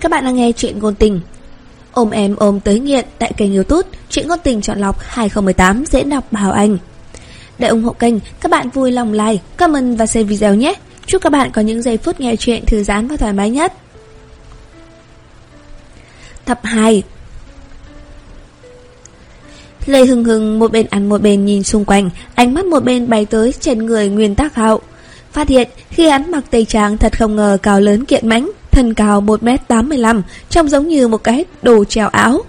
các bạn đang nghe chuyện ngôn tình. Ôm em ôm tới nghiện tại kênh youtube Chuyện ngôn tình chọn lọc 2018 dễ đọc Bảo Anh. Để ủng hộ kênh, các bạn vui lòng like, comment và share video nhé. Chúc các bạn có những giây phút nghe chuyện thư giãn và thoải mái nhất. Tập 2 Lê Hưng Hưng một bên ăn một bên nhìn xung quanh, ánh mắt một bên bay tới trên người Nguyên Tác Hạo. Phát hiện khi hắn mặc tây trang thật không ngờ cao lớn kiện mãnh, thân cao 1m85, trông giống như một cái đồ treo áo.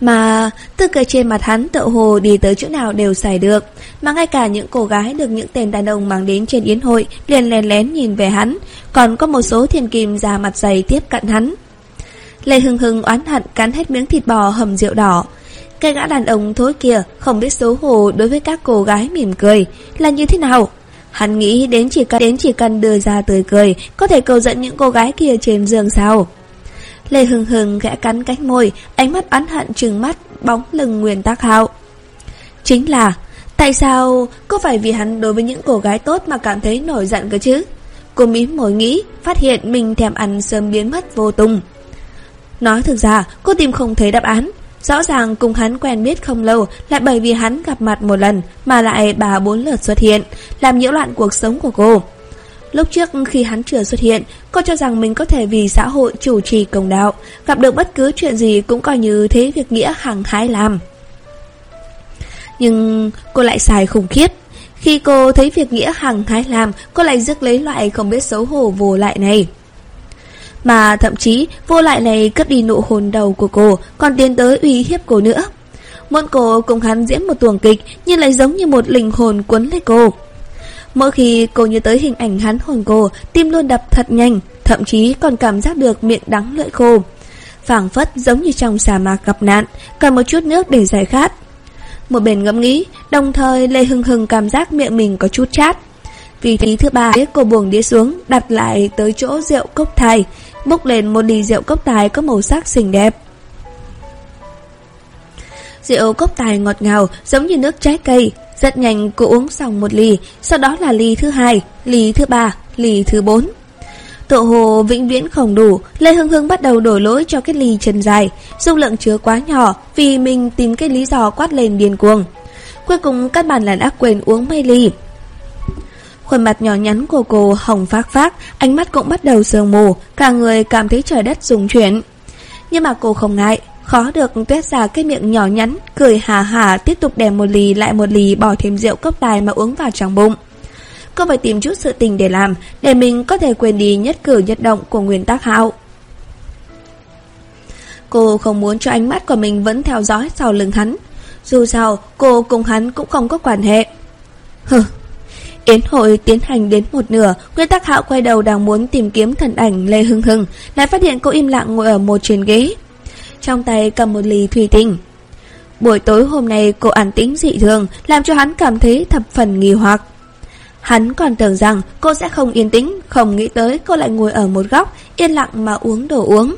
Mà tư cười trên mặt hắn tự hồ đi tới chỗ nào đều xài được Mà ngay cả những cô gái được những tên đàn ông mang đến trên yến hội liền lén lén nhìn về hắn Còn có một số thiên kim già mặt dày tiếp cận hắn Lê Hưng Hưng oán hận cắn hết miếng thịt bò hầm rượu đỏ cái gã đàn ông thối kia không biết xấu hổ đối với các cô gái mỉm cười là như thế nào. Hắn nghĩ đến chỉ cần đến chỉ cần đưa ra tươi cười có thể cầu dẫn những cô gái kia trên giường sao. Lê Hưng Hưng gã cắn cánh môi, ánh mắt oán hận trừng mắt bóng lưng Nguyên Tác Hạo. Chính là Tại sao có phải vì hắn đối với những cô gái tốt mà cảm thấy nổi giận cơ chứ? Cô mím mồi nghĩ, phát hiện mình thèm ăn sớm biến mất vô tung. Nói thực ra, cô tìm không thấy đáp án, Rõ ràng cùng hắn quen biết không lâu Lại bởi vì hắn gặp mặt một lần Mà lại bà bốn lượt xuất hiện, Làm nhiễu loạn cuộc sống của cô. Lúc trước khi hắn chưa xuất hiện, Cô cho rằng mình có thể vì xã hội chủ trì công đạo, Gặp được bất cứ chuyện gì Cũng coi như thế việc nghĩa hằng hái làm. Nhưng cô lại xài khủng khiếp. Khi cô thấy việc nghĩa hằng hái làm, Cô lại rước lấy loại không biết xấu hổ vô lại này mà thậm chí vô lại này cất đi nụ hôn đầu của cô, Còn tiến tới uy hiếp cô nữa. Muốn cô cùng hắn diễn một tuồng kịch, Nhưng lại giống như một linh hồn cuốn lấy cô. Mỗi khi cô nhớ tới hình ảnh hắn hồn cô, Tim luôn đập thật nhanh, Thậm chí còn cảm giác được miệng đắng lưỡi khô. Phảng phất giống như trong sa mạc gặp nạn, Cần một chút nước để giải khát. Một bên ngẫm nghĩ, Đồng thời Lê Hưng Hưng cảm giác miệng mình có chút chát. Vì tí thứ ba, cô buông đĩa xuống, Đặt lại tới chỗ rượu cốc thai bốc lên một ly rượu cốc tài có màu sắc xinh đẹp. Rượu cốc tài ngọt ngào giống như nước trái cây, rất nhanh cô uống xong một ly, sau đó là ly thứ hai, ly thứ ba, ly thứ bốn. Tự hồ vĩnh viễn không đủ, Lê Hưng Hưng bắt đầu đổ lỗi cho cái ly chân dài, dung lượng chứa quá nhỏ vì mình tìm cái lý do quát lên điên cuồng. Cuối cùng các bạn là đã quên uống mấy ly. Khuôn mặt nhỏ nhắn của cô hồng phát phát, ánh mắt cũng bắt đầu sương mù, cả người cảm thấy trời đất rung chuyển. Nhưng mà cô không ngại, khó được tuyết ra cái miệng nhỏ nhắn, cười hà hà tiếp tục đè một lì lại một lì bỏ thêm rượu cốc tài mà uống vào trong bụng. Cô phải tìm chút sự tình để làm, để mình có thể quên đi nhất cử nhất động của nguyên Tắc hạo. Cô không muốn cho ánh mắt của mình vẫn theo dõi sau lưng hắn. Dù sao, cô cùng hắn cũng không có quan hệ. Hừ, Yến hội tiến hành đến một nửa, Nguyên Tắc Hạo quay đầu đang muốn tìm kiếm thần ảnh Lê Hưng Hưng, lại phát hiện cô im lặng ngồi ở một trên ghế. Trong tay cầm một ly thủy tinh. Buổi tối hôm nay cô an tĩnh dị thường, làm cho hắn cảm thấy thập phần nghi hoặc. Hắn còn tưởng rằng cô sẽ không yên tĩnh, không nghĩ tới cô lại ngồi ở một góc, yên lặng mà uống đồ uống.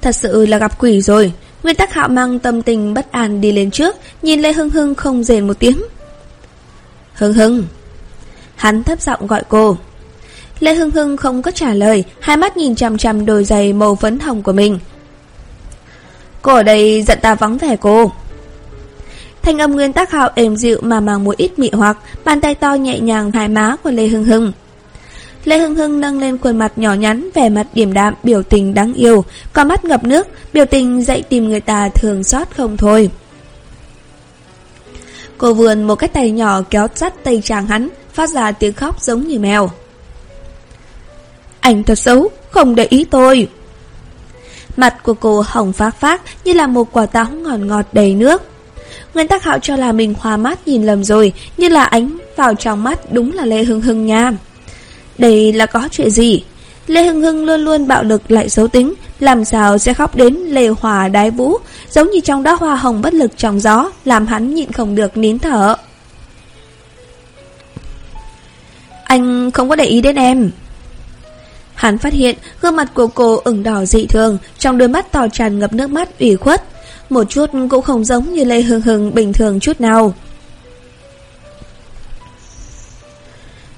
Thật sự là gặp quỷ rồi. Nguyên tắc hạo mang tâm tình bất an đi lên trước, nhìn Lê Hưng Hưng không rền một tiếng. Hưng Hưng. Hắn thấp giọng gọi cô. Lê Hưng Hưng không có trả lời, Hai mắt nhìn chằm chằm đôi giày màu phấn hồng của mình. Cô ở đây giận ta vắng vẻ cô. Thanh âm nguyên tác hạo êm dịu mà mang một ít mị hoặc, Bàn tay to nhẹ nhàng hai má của Lê Hưng Hưng. Lê Hưng Hưng nâng lên khuôn mặt nhỏ nhắn, Vẻ mặt điểm đạm, biểu tình đáng yêu Có mắt ngập nước, Biểu tình dậy tìm người ta thường xót không thôi. Cô vườn một cái tay nhỏ kéo chắt tay chàng hắn, phát ra tiếng khóc giống như mèo. Anh thật xấu, không để ý tôi. Mặt của cô hồng phát phát như là một quả táo ngọt ngọt đầy nước. Nguyên tắc hạo cho là mình hoa mắt nhìn lầm rồi, như là ánh vào trong mắt đúng là Lê Hưng Hưng nha. Đây là có chuyện gì? Lê Hưng Hưng luôn luôn bạo lực lại xấu tính, làm sao sẽ khóc đến lê hòa đái vũ, giống như trong đóa hoa hồng bất lực trong gió, làm hắn nhịn không được nín thở. Anh không có để ý đến em. Hắn phát hiện gương mặt của cô ửng đỏ dị thường, trong đôi mắt to tràn ngập nước mắt ủy khuất, một chút cũng không giống như Lê Hưng Hưng bình thường chút nào.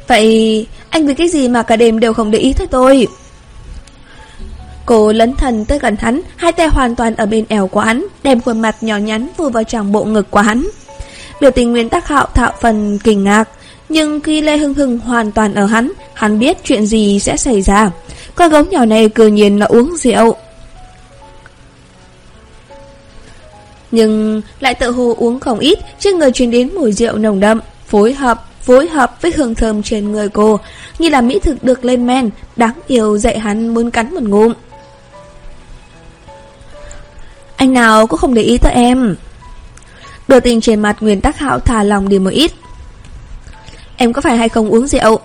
Vậy Anh vì cái gì mà cả đêm đều không để ý tới tôi? Cô lấn thần tới gần hắn, Hai tay hoàn toàn ở bên eo của hắn, Đem khuôn mặt nhỏ nhắn vùi vào trong bộ ngực của hắn. Biểu tình nguyên tắc hạo thạo phần kinh ngạc, Nhưng khi Lê Hưng Hưng hoàn toàn ở hắn Hắn biết chuyện gì sẽ xảy ra. Con gấu nhỏ này cư nhiên là uống rượu. Nhưng lại tự hồ uống không ít, Trên người truyền đến mùi rượu nồng đậm, Phối hợp phối hợp với hương thơm trên người cô, như là mỹ thực được lên men, đáng yêu dạy hắn muốn cắn một ngụm. Anh nào cũng không để ý tới em. Biểu tình trên mặt Nguyên Tắc Hạo thả lòng đi một ít. Em có phải hay không uống rượu?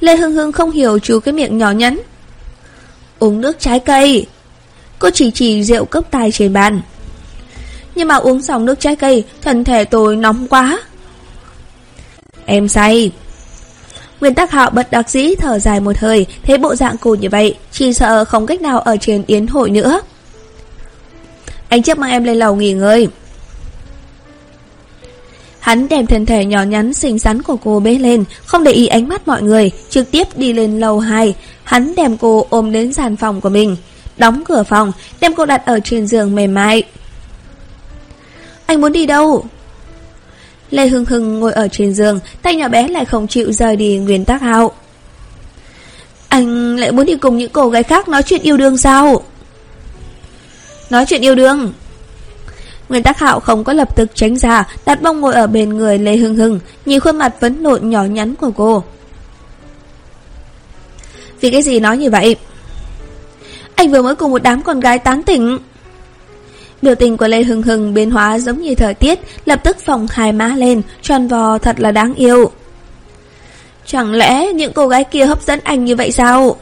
Lê hương hương không hiểu chú cái miệng nhỏ nhắn. Uống nước trái cây. Cô chỉ chỉ rượu cốc tài trên bàn. Nhưng mà uống xong nước trái cây, thân thể tôi nóng quá. Em say. Nguyên tắc hạo bật đặc dĩ thở dài một hơi, thấy bộ dạng cô như vậy, chỉ sợ không cách nào ở trên yến hội nữa. Anh chấp mang em lên lầu nghỉ ngơi. Hắn đem thân thể nhỏ nhắn xinh xắn của cô bế lên, không để ý ánh mắt mọi người, trực tiếp đi lên lầu 2. Hắn đem cô ôm đến sàn phòng của mình, đóng cửa phòng, đem cô đặt ở trên giường mềm mại. Anh muốn đi đâu? Lê Hưng Hưng ngồi ở trên giường, tay nhỏ bé lại không chịu rời đi nguyên tắc hạo. Anh lại muốn đi cùng những cô gái khác nói chuyện yêu đương sao? Nói chuyện yêu đương. Nguyên tắc hạo không có lập tức tránh ra, đặt bông ngồi ở bên người Lê Hưng Hưng, nhìn khuôn mặt vấn nộn nhỏ nhắn của cô. Vì cái gì nói như vậy? Anh vừa mới cùng một đám con gái tán tỉnh. Biểu tình của Lê Hưng Hưng biến hóa giống như thời tiết, lập tức phồng hai má lên, tròn vò thật là đáng yêu. Chẳng lẽ những cô gái kia hấp dẫn anh như vậy sao?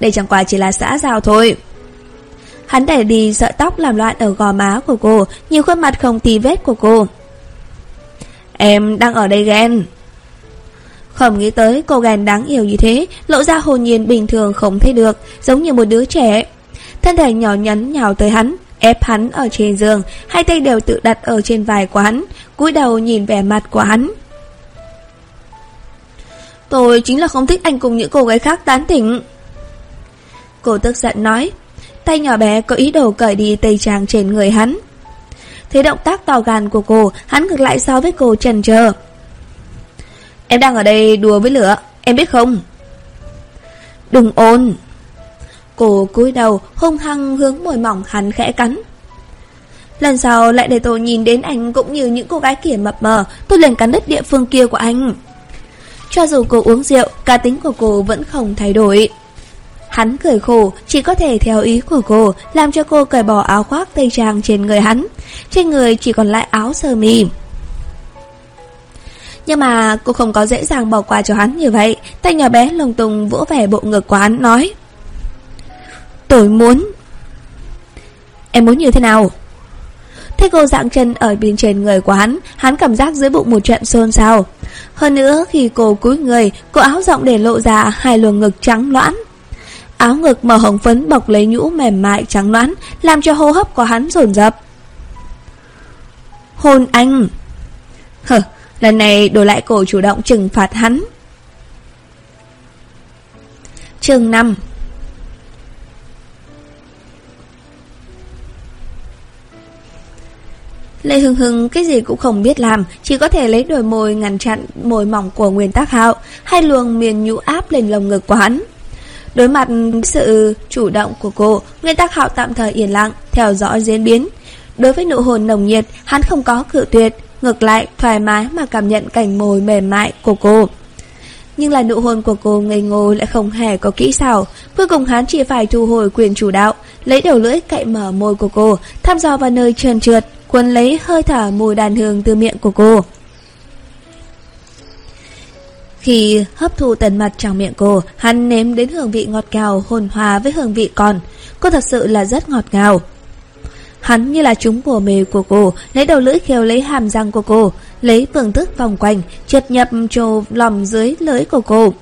Đây chẳng qua chỉ là xã giao thôi. Hắn đẩy đi sợi tóc làm loạn ở gò má của cô, nhiều khuôn mặt không tì vết của cô. Em đang ở đây ghen. Không nghĩ tới cô ghen đáng yêu như thế, lộ ra hồn nhiên bình thường không thấy được, giống như một đứa trẻ. Thân thể nhỏ nhắn nhào tới hắn, ép hắn ở trên giường, hai tay đều tự đặt ở trên vai của hắn, cúi đầu nhìn vẻ mặt của hắn. Tôi chính là không thích anh cùng những cô gái khác tán tỉnh. Cô tức giận nói, tay nhỏ bé có ý đồ cởi đi tay trang trên người hắn. Thấy động tác to gan của cô, hắn ngược lại so với cô trần chờ. Em đang ở đây đùa với lửa, em biết không? Đừng ôn. Cô cúi đầu hung hăng hướng môi mỏng hắn khẽ cắn. Lần sau lại để tôi nhìn đến anh cũng như những cô gái kia mập mờ, tôi liền cắn đứt địa phương kia của anh. Cho dù cô uống rượu, cá tính của cô vẫn không thay đổi. Hắn cười khổ, chỉ có thể theo ý của cô, làm cho cô cởi bỏ áo khoác tây trang trên người hắn. Trên người chỉ còn lại áo sơ mi. Nhưng mà cô không có dễ dàng bỏ qua cho hắn như vậy, tay nhỏ bé lồng tùng vỗ vẻ bộ ngực của hắn nói. Tôi muốn. Em muốn như thế nào? Thấy cô dạng chân ở bên trên người của hắn Hắn cảm giác dưới bụng một trận xôn xao. Hơn nữa khi cô cúi người Cô áo rộng để lộ ra hai luồng ngực trắng loãng Áo ngực màu hồng phấn bọc lấy nhũ mềm mại trắng loãng Làm cho hô hấp của hắn dồn dập. Hôn anh. Hờ, lần này đổi lại cổ chủ động trừng phạt hắn. Chương 5 Lê Hưng Hưng cái gì cũng không biết làm, chỉ có thể lấy đôi môi ngăn chặn môi mỏng của Nguyên Tác Hạo, hai luồng miền nhũ áp lên lồng ngực của hắn. Đối mặt sự chủ động của cô, Nguyên Tác Hạo tạm thời yên lặng, theo dõi diễn biến. Đối với nụ hôn nồng nhiệt, hắn không có cự tuyệt, ngược lại thoải mái mà cảm nhận cảnh môi mềm mại của cô. Nhưng là nụ hôn của cô ngây ngô lại không hề có kỹ xảo Cuối cùng hắn chỉ phải thu hồi quyền chủ đạo Lấy đầu lưỡi cậy mở môi của cô Thăm dò vào nơi trơn trượt cuốn lấy hơi thở mùi đàn hương từ miệng của cô. Khi hấp thụ tần mặt trong miệng cô, Hắn nếm đến hương vị ngọt ngào, hồn hòa với hương vị còn Cô thật sự là rất ngọt ngào. Hắn như là chúng bùa mê của cô, Lấy đầu lưỡi khều lấy hàm răng của cô, Lấy phương thức vòng quanh, Trượt nhập trồ lòng dưới lưỡi của cô.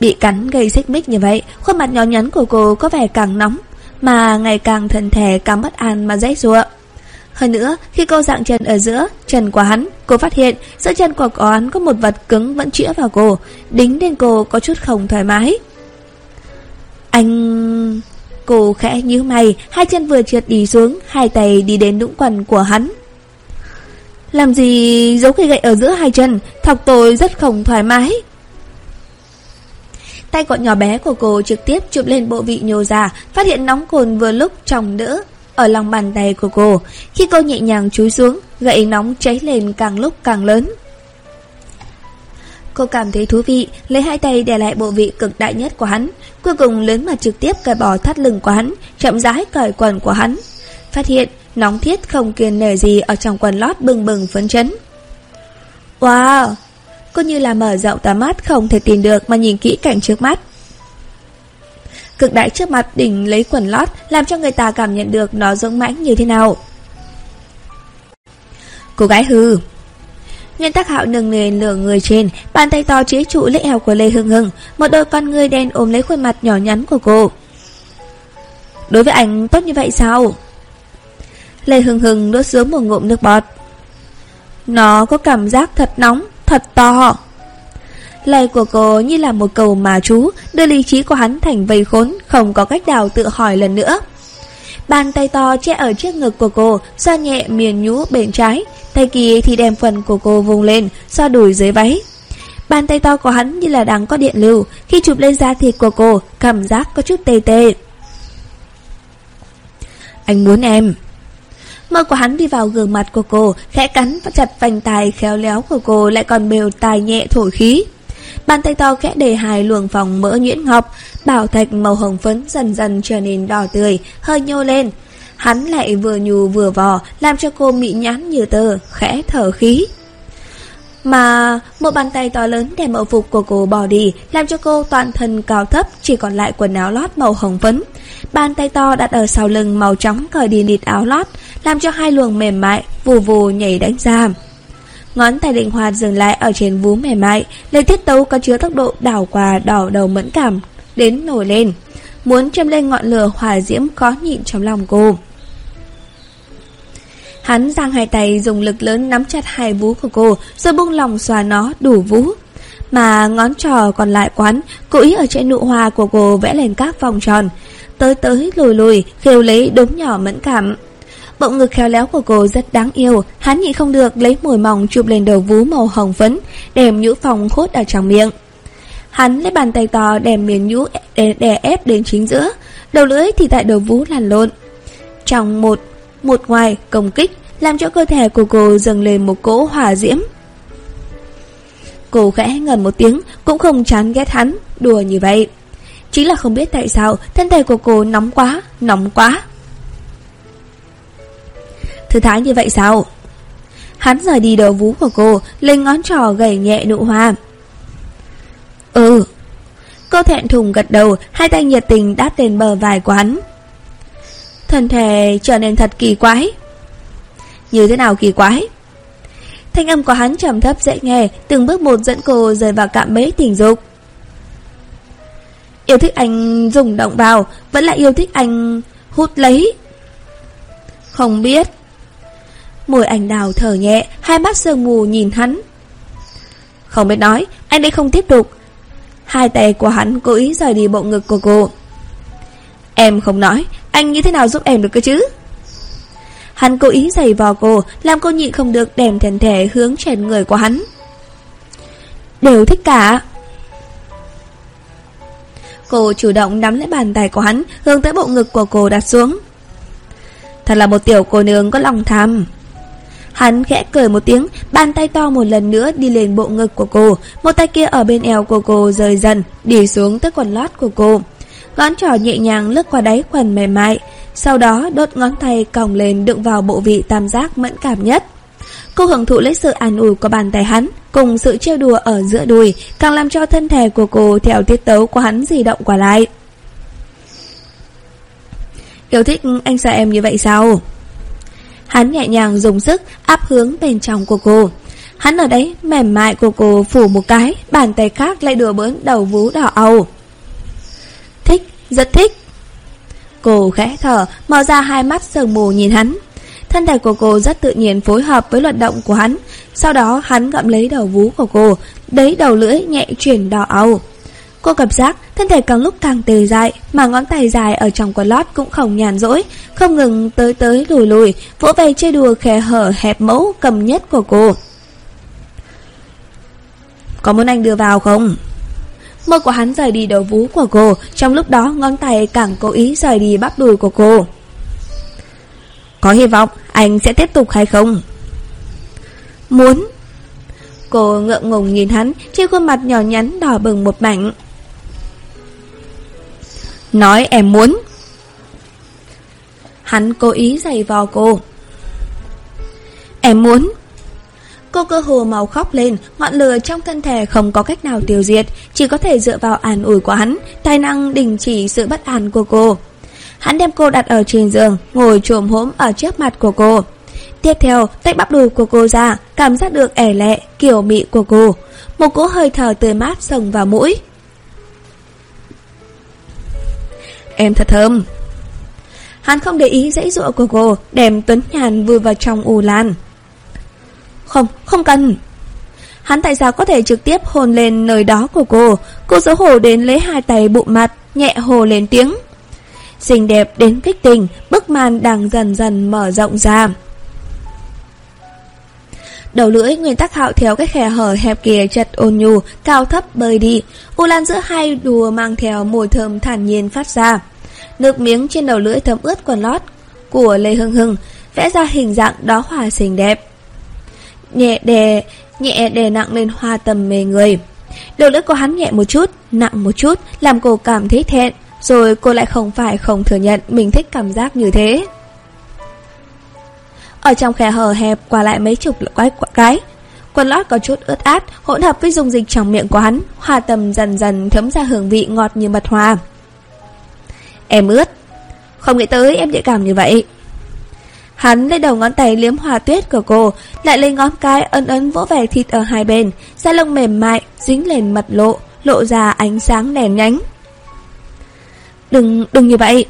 Bị cắn gây xích mích như vậy, Khuôn mặt nhỏ nhắn của cô có vẻ càng nóng, Mà ngày càng thân thể càng bất an mà dãy ruộng hơn nữa, khi cô dạng chân ở giữa chân của hắn, cô phát hiện giữa chân của có hắn có một vật cứng vẫn chĩa vào cô, đính đến cô có chút không thoải mái. Anh... Cô khẽ nhíu mày, hai chân vừa trượt đi xuống, hai tay đi đến đũng quần của hắn. Làm gì giấu cây gậy ở giữa hai chân, thọc tôi rất không thoải mái. Tay gọn nhỏ bé của cô trực tiếp chụp lên bộ vị nhô ra, phát hiện nóng cồn vừa lúc trong đỡ ở lòng bàn tay của cô. Khi cô nhẹ nhàng chúi xuống, gậy nóng cháy lên càng lúc càng lớn. Cô cảm thấy thú vị, lấy hai tay đè lại bộ vị cực đại nhất của hắn, cuối cùng lớn mà trực tiếp cởi bỏ thắt lưng của hắn, chậm rãi cởi quần của hắn. Phát hiện nóng thiết không kiên nể gì ở trong quần lót bừng bừng phấn chấn. Wow! Cô như là mở rộng tầm mắt không thể tìm được mà nhìn kỹ cảnh trước mắt. Cực đại trước mặt đỉnh lấy quần lót, làm cho người ta cảm nhận được nó dũng mãnh như thế nào. Cô gái hư. Nguyên tắc hạo nâng lên lửa người trên, Bàn tay to chế trụ lễ eo của Lê Hưng Hưng, Một đôi con người đen ôm lấy khuôn mặt nhỏ nhắn của cô. Đối với anh tốt như vậy sao? Lê Hưng Hưng đốt xuống một ngụm nước bọt. Nó có cảm giác thật nóng, Thật to. Lời của cô như là một cầu mà chú Đưa lý trí của hắn thành vây khốn, Không có cách nào tự hỏi lần nữa. Bàn tay to che ở trước ngực của cô, Xoa nhẹ miền nhũ bên trái, Tay kia thì đem phần của cô vùng lên, Xoa đùi dưới váy. Bàn tay to của hắn như là đang có điện lưu, Khi chụp lên da thịt của cô, Cảm giác có chút tê tê. Anh muốn em. Mơ của hắn đi vào gương mặt của cô, Khẽ cắn và chặt vành tài khéo léo của cô Lại còn bều tài nhẹ thổi khí. Bàn tay to khẽ để hai luồng phòng mỡ nhuyễn ngọc, Bảo thạch màu hồng phấn dần dần trở nên đỏ tươi, Hơi nhô lên. Hắn lại vừa nhù vừa vò, Làm cho cô mị nhãn như tờ Khẽ thở khí. Mà một bàn tay to lớn đem mẫu phục của cô bỏ đi, Làm cho cô toàn thân cao thấp, Chỉ còn lại quần áo lót màu hồng phấn. Bàn tay to đặt ở sau lưng màu trắng cởi đi nịt áo lót, Làm cho hai luồng mềm mại Vù vù nhảy đánh ra. Ngón tay định hoạt dừng lại ở trên vú mềm mại, Lời thiết tấu có chứa tốc độ đảo qua đỏ đầu mẫn cảm, Đến nổi lên. Muốn châm lên ngọn lửa hỏa diễm khó nhịn trong lòng cô. Hắn giang hai tay dùng lực lớn nắm chặt hai vú của cô, Rồi buông lòng xòa nó đủ vú. Mà ngón trò còn lại quán, Cố ý ở trên nụ hoa của cô vẽ lên các vòng tròn. Tới tới lùi lùi, khều lấy đốm nhỏ mẫn cảm bộ ngực khéo léo của cô rất đáng yêu. Hắn nhịn không được lấy mùi mỏng chụp lên đầu vú màu hồng phấn đèm nhũ phòng khốt ở trong miệng. Hắn lấy bàn tay to đèm miền nhũ đè, đè ép đến chính giữa. Đầu lưỡi thì tại đầu vú lăn lộn. Trong một, một ngoài công kích Làm cho cơ thể của cô dâng lên một cỗ hỏa diễm. Cô khẽ ngần một tiếng Cũng không chán ghét hắn Đùa như vậy. Chính là không biết tại sao Thân thể của cô nóng quá Nóng quá. Thư thái như vậy sao? Hắn rời đi đầu vú của cô, Lên ngón trò gầy nhẹ nụ hoa. Ừ. Cô thẹn thùng gật đầu, Hai tay nhiệt tình đáp lên bờ vài quán Thân thể trở nên thật kỳ quái. Như thế nào kỳ quái? Thanh âm của hắn trầm thấp dễ nghe, Từng bước một dẫn cô rời vào cạm bẫy tình dục. Yêu thích anh dùng động vào, Vẫn là yêu thích anh hút lấy. Không biết. Môi anh đào thở nhẹ, Hai mắt sương mù nhìn hắn. Không biết nói, Anh đây không tiếp tục. Hai tay của hắn cố ý rời đi bộ ngực của cô. Em không nói, Anh như thế nào giúp em được cơ chứ? Hắn cố ý giày vò cô, Làm cô nhịn không được đèm thèn thẻ hướng trên người của hắn. Đều thích cả. Cô chủ động nắm lấy bàn tay của hắn, Hướng tới bộ ngực của cô đặt xuống. Thật là một tiểu cô nương có lòng tham. Hắn khẽ cười một tiếng, bàn tay to một lần nữa đi lên bộ ngực của cô, một tay kia ở bên eo của cô rời dần, đi xuống tới quần lót của cô. Ngón trỏ nhẹ nhàng lướt qua đáy quần mềm mại, sau đó đốt ngón tay còng lên đựng vào bộ vị tam giác mẫn cảm nhất. Cô hưởng thụ lấy sự an ủi của bàn tay hắn, cùng sự trêu đùa ở giữa đùi, càng làm cho thân thể của cô theo tiết tấu của hắn di động qua lại. Yêu thích anh sợ em như vậy sao? Hắn nhẹ nhàng dùng sức áp hướng bên trong của cô. Hắn ở đấy mềm mại của cô phủ một cái, bàn tay khác lại đùa bỡn đầu vú đỏ âu. Thích, rất thích. Cô khẽ thở, mở ra hai mắt sương mù nhìn hắn. thân thể của cô rất tự nhiên phối hợp với luật động của hắn. Sau đó hắn gặm lấy đầu vú của cô, đấy đầu lưỡi nhẹ chuyển đỏ ầu. Cô cảm giác thân thể càng lúc càng tề dại, mà ngón tay dài ở trong quần lót cũng không nhàn rỗi, không ngừng tới tới lùi lùi, vỗ về chơi đùa khe hở hẹp mẫu cầm nhất của cô. Có muốn anh đưa vào không? Mơ của hắn rời đi đầu vú của cô, trong lúc đó ngón tay càng cố ý rời đi bắp đùi của cô. Có hy vọng anh sẽ tiếp tục hay không? Muốn. Cô ngượng ngùng nhìn hắn, trên khuôn mặt nhỏ nhắn đỏ bừng một mảnh. Nói em muốn. Hắn cố ý giày vò cô. Em muốn. Cô cơ hồ màu khóc lên, ngọn lửa trong thân thể không có cách nào tiêu diệt, chỉ có thể dựa vào an ủi của hắn, tài năng đình chỉ sự bất an của cô. Hắn đem cô đặt ở trên giường, ngồi trồm hốm ở trước mặt của cô. Tiếp theo, tách bắp đùi của cô ra, cảm giác được ẻ lẹ, kiểu mị của cô. Một cỗ hơi thở tươi mát sồng vào mũi. Em thật thơm. Hắn không để ý dãy dụa của cô, đem Tuấn Nhàn vừa vào trong u lan. Không, không cần. Hắn tại sao có thể trực tiếp hôn lên nơi đó của cô? Cô xấu hổ đến lấy hai tay bụng mặt, nhẹ hồ lên tiếng. Xinh đẹp đến kích tình, bức màn đang dần dần mở rộng ra. Đầu lưỡi nguyên tắc hạo theo cái khe hở hẹp kia chật ôn nhu, cao thấp bơi đi. U lan giữa hai đùa mang theo mùi thơm thản nhiên phát ra. Nước miếng trên đầu lưỡi thấm ướt quần lót của Lê Hưng Hưng, vẽ ra hình dạng đó hòa xinh đẹp. Nhẹ đè, nhẹ đè nặng lên hoa tầm mê người. Đầu lưỡi của hắn nhẹ một chút, nặng một chút, làm cô cảm thấy thẹn. Rồi cô lại không phải không thừa nhận mình thích cảm giác như thế. Ở trong khe hở hẹp qua lại mấy chục quái cái Quần lót có chút ướt át Hỗn hợp với dung dịch trong miệng của hắn Hoa tầm dần dần thấm ra hương vị ngọt như mật hoa Em ướt Không nghĩ tới em nhạy cảm như vậy Hắn lấy đầu ngón tay liếm hòa tuyết của cô Lại lấy ngón cái ấn ấn vỗ về thịt ở hai bên Da lông mềm mại Dính lên mật lộ Lộ ra ánh sáng đèn nhánh Đừng, đừng như vậy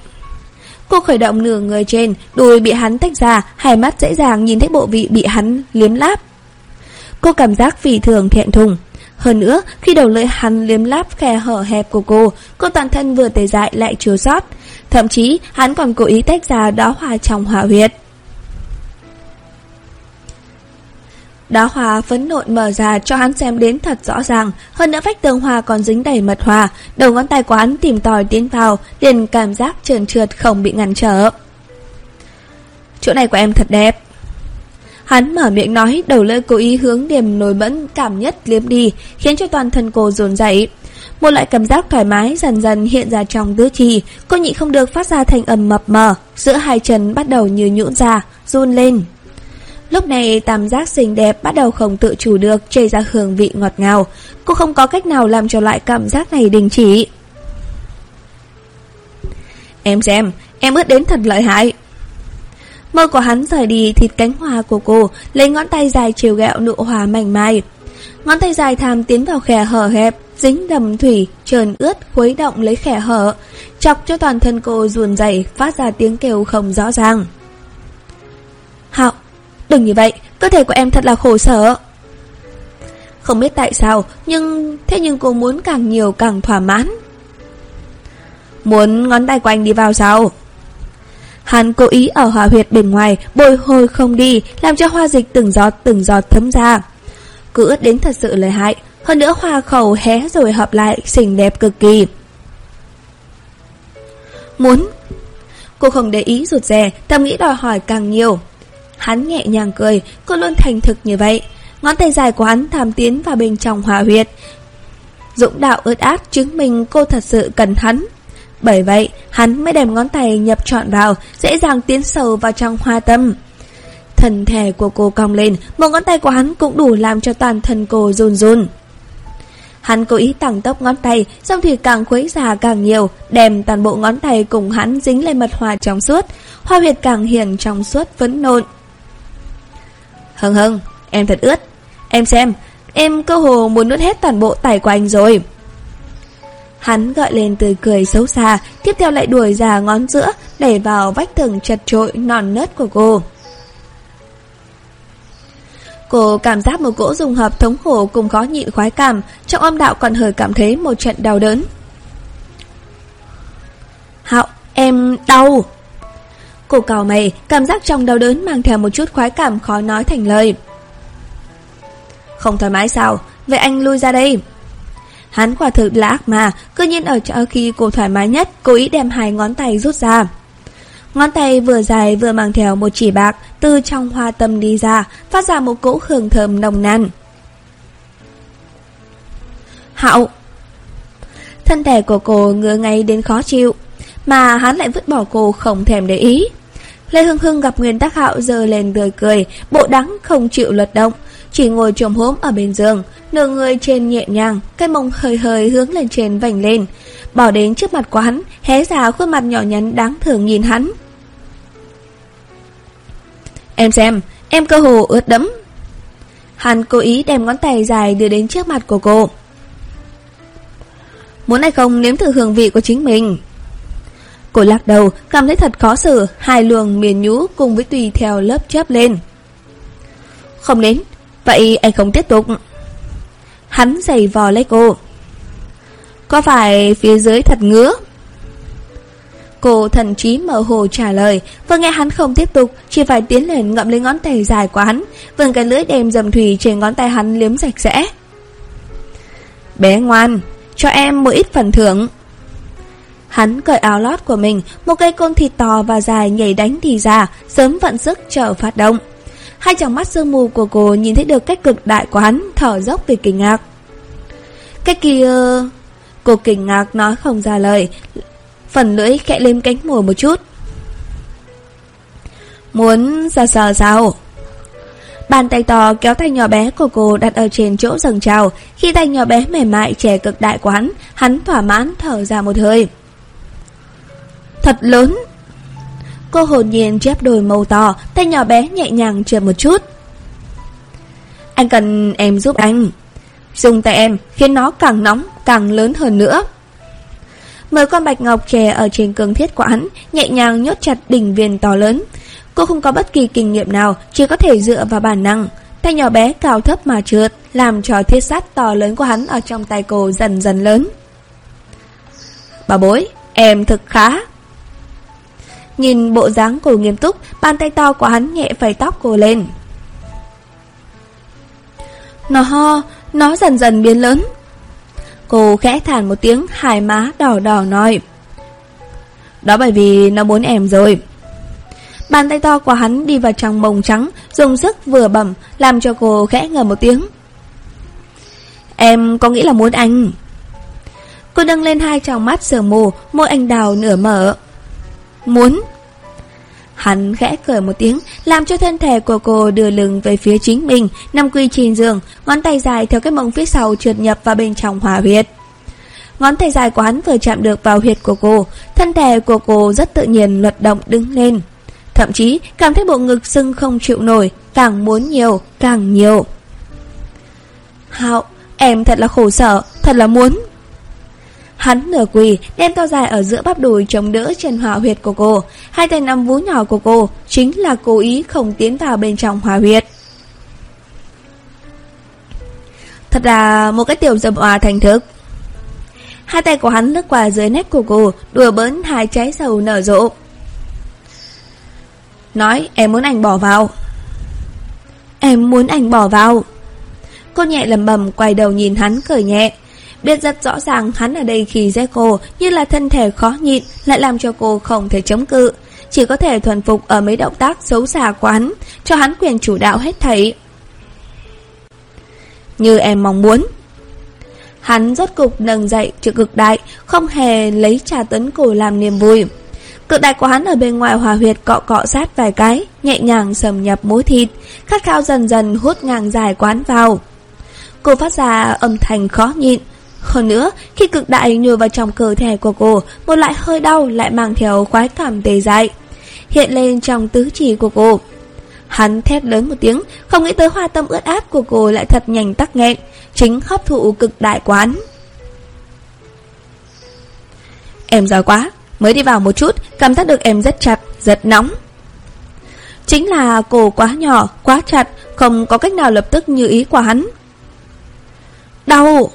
Cô khởi động nửa người trên, đùi bị hắn tách ra, hai mắt dễ dàng nhìn thấy bộ vị bị hắn liếm láp. Cô cảm giác phi thường thẹn thùng. Hơn nữa, khi đầu lưỡi hắn liếm láp khe hở hẹp của cô, cô toàn thân vừa tê dại lại chua sót. Thậm chí, hắn còn cố ý tách ra đó hòa trong hỏa huyệt. Đóa hoa phấn nộn mở ra cho hắn xem đến thật rõ ràng, hơn nữa vách tường hoa còn dính đầy mật hoa, đầu ngón tay của hắn tìm tòi tiến vào, liền cảm giác trơn trượt không bị ngăn trở. Chỗ này của em thật đẹp. Hắn mở miệng nói, đầu lưỡi cố ý hướng điểm nổi mẫn cảm nhất liếm đi, khiến cho toàn thân cô dồn dậy. Một loại cảm giác thoải mái dần dần hiện ra trong tứ chi, cô nhị không được phát ra thành âm mập mờ, giữa hai chân bắt đầu như nhũn ra, run lên. Lúc này tam giác xinh đẹp bắt đầu không tự chủ được chảy ra hương vị ngọt ngào. Cô không có cách nào làm cho loại cảm giác này đình chỉ. Em xem, em ướt đến thật lợi hại mơ của hắn rời đi thịt cánh hoa của cô, lấy ngón tay dài chiều gẹo nụ hoa mảnh mai. Ngón tay dài tham tiến vào khe hở hẹp, dính đầm thủy, trơn ướt, khuấy động lấy khe hở, chọc cho toàn thân cô ruồn dày, phát ra tiếng kêu không rõ ràng. Hạo, Đừng như vậy, cơ thể của em thật là khổ sở. Không biết tại sao, nhưng thế nhưng cô muốn càng nhiều càng thỏa mãn. Muốn ngón tay của anh đi vào sao? Hắn cố ý ở hỏa huyệt bên ngoài, bồi hồi không đi, làm cho hoa dịch từng giọt từng giọt thấm ra. Cứ ướt đến thật sự lợi hại, hơn nữa hoa khẩu hé rồi hợp lại, xinh đẹp cực kỳ. Muốn Cô không để ý rụt rè, tâm nghĩ đòi hỏi càng nhiều. Hắn nhẹ nhàng cười, cô luôn thành thực như vậy. Ngón tay dài của hắn tham tiến vào bên trong hỏa huyệt. Dũng đạo ướt át chứng minh cô thật sự cần hắn. Bởi vậy, hắn mới đem ngón tay nhập trọn vào, dễ dàng tiến sâu vào trong hoa tâm. Thần thể của cô cong lên, một ngón tay của hắn cũng đủ làm cho toàn thân cô run run. Hắn cố ý tăng tốc ngón tay, xong thì càng khuấy già càng nhiều, đem toàn bộ ngón tay cùng hắn dính lên mật hoa trong suốt, hoa huyệt càng hiền trong suốt phấn nộn. Hưng hưng, em thật ướt. Em xem, em cơ hồ muốn nuốt hết toàn bộ tải của anh rồi. Hắn gọi lên tươi cười xấu xa, tiếp theo lại đuổi ra ngón giữa, đẩy vào vách tường chật trội non nớt của cô. Cô cảm giác một cỗ dùng hợp thống khổ cùng khó nhịn khoái cảm, trong âm đạo còn hơi cảm thấy một trận đau đớn. Hạo, em đau. Cô cào mày, cảm giác trong đau đớn mang theo một chút khoái cảm khó nói thành lời. Không thoải mái sao? Vậy anh lui ra đây. Hắn quả thực là ác mà, cư nhiên ở chỗ khi cô thoải mái nhất, cố ý đem hai ngón tay rút ra. Ngón tay vừa dài vừa mang theo một chỉ bạc từ trong hoa tâm đi ra, phát ra một cỗ hương thơm nồng nàn. Hạo Thân thể của cô ngứa ngay đến khó chịu, mà hắn lại vứt bỏ cô không thèm để ý. Lê Hưng Hưng gặp Nguyên Tắc Hạo giờ lên tươi cười, bộ đắng không chịu luật động, chỉ ngồi trồm hốm ở bên giường, nửa người trên nhẹ nhàng, cái mông hơi hơi hướng lên trên vành lên, bỏ đến trước mặt của hắn, hé ra khuôn mặt nhỏ nhắn đáng thường nhìn hắn. Em xem, em cơ hồ ướt đẫm. Hắn cố ý đem ngón tay dài đưa đến trước mặt của cô. Muốn hay không nếm thử hương vị của chính mình. Cô lắc đầu, cảm thấy thật khó xử, hai luồng miền nhũ cùng với tùy theo lớp chớp lên. Không đến, vậy anh không tiếp tục. Hắn giày vò lấy cô. Có phải phía dưới thật ngứa? Cô thần trí mở hồ trả lời Vừa nghe hắn không tiếp tục, Chỉ phải tiến lên ngậm lấy ngón tay dài của hắn vừa cái lưỡi đem dầm thủy trên ngón tay hắn liếm sạch sẽ Bé ngoan, Cho em một ít phần thưởng Hắn cởi áo lót của mình, Một cây côn thịt to và dài nhảy đánh thì ra, Sớm vận sức chờ phát động Hai tròng mắt sương mù của cô Nhìn thấy được cách cực đại của hắn, Thở dốc vì kinh ngạc. Cái kia, Cô kinh ngạc nói không ra lời, Phần lưỡi khẽ lên cánh mồi một chút. Muốn ra sờ sao? Bàn tay to kéo tay nhỏ bé của cô đặt ở trên chỗ rừng trào. Khi tay nhỏ bé mềm mại trẻ cực đại của hắn Hắn thỏa mãn thở ra một hơi. Thật lớn Cô hồn nhiên chép đôi màu to, Tay nhỏ bé nhẹ nhàng trượt một chút. Anh cần em giúp anh. Dùng tay em, khiến nó càng nóng, càng lớn hơn nữa. Mời con bạch ngọc chè ở trên cường thiết của hắn Nhẹ nhàng nhốt chặt đỉnh viên to lớn. Cô không có bất kỳ kinh nghiệm nào, Chỉ có thể dựa vào bản năng. Tay nhỏ bé cao thấp mà trượt, Làm cho thiết sát to lớn của hắn Ở trong tay cô dần dần lớn. Bà bối, Em thực khá. Nhìn bộ dáng cô nghiêm túc, Bàn tay to của hắn nhẹ phẩy tóc cô lên. Nó ho, Nó dần dần biến lớn. Cô khẽ thản một tiếng, hai má đỏ đỏ nói. Đó bởi vì nó muốn em rồi. Bàn tay to của hắn đi vào trong mông trắng, Dùng sức vừa bẩm, Làm cho cô khẽ ngờ một tiếng. Em có nghĩ là muốn anh? Cô nâng lên hai tròng mắt sờ mù, Môi anh đào nửa mở. Muốn? Hắn khẽ cười một tiếng, làm cho thân thể của cô đưa lưng về phía chính mình, nằm quy trên giường, ngón tay dài theo cái mông phía sau trượt nhập vào bên trong hỏa huyệt. Ngón tay dài của hắn vừa chạm được vào huyệt của cô, thân thể của cô rất tự nhiên luật động đứng lên. Thậm chí cảm thấy bộ ngực sưng không chịu nổi, càng muốn nhiều, càng nhiều. Hạo, em thật là khổ sở, thật là muốn. Hắn nửa quỳ, đem to dài ở giữa bắp đùi chống đỡ chân hỏa huyệt của cô. Hai tay nắm vú nhỏ của cô chính là cố ý không tiến vào bên trong hỏa huyệt. Thật là một cái tiểu dâm hòa thành thức. Hai tay của hắn lướt qua dưới nét của cô, đùa bỡn hai trái sầu nở rộ. Nói em muốn anh bỏ vào. Em muốn anh bỏ vào. Cô nhẹ lầm bầm quay đầu nhìn hắn cười nhẹ. Biết rất rõ ràng hắn ở đây khi dễ cô Như là thân thể khó nhịn, Lại làm cho cô không thể chống cự. Chỉ có thể thuần phục ở mấy động tác xấu xa của hắn, Cho hắn quyền chủ đạo hết thảy. Như em mong muốn. Hắn rốt cục nâng dậy trước cực đại, Không hề lấy trà tấn cổ làm niềm vui. Cực đại của hắn ở bên ngoài hòa huyệt cọ cọ sát vài cái, Nhẹ nhàng sầm nhập mối thịt, Khát khao dần dần hút ngang dài quán vào. Cô phát ra âm thanh khó nhịn hơn nữa, khi cực đại nhồi vào trong cơ thể của cô, một loại hơi đau lại mang theo khoái cảm tê dại, hiện lên trong tứ chỉ của cô. Hắn thét lớn một tiếng, không nghĩ tới hoa tâm ướt át của cô lại thật nhanh tắc nghẹn, chính hấp thụ cực đại quán. Em giỏi quá, mới đi vào một chút, cảm giác được em rất chặt, rất nóng. chính là cổ quá nhỏ, quá chặt, không có cách nào lập tức như ý của hắn. Đau!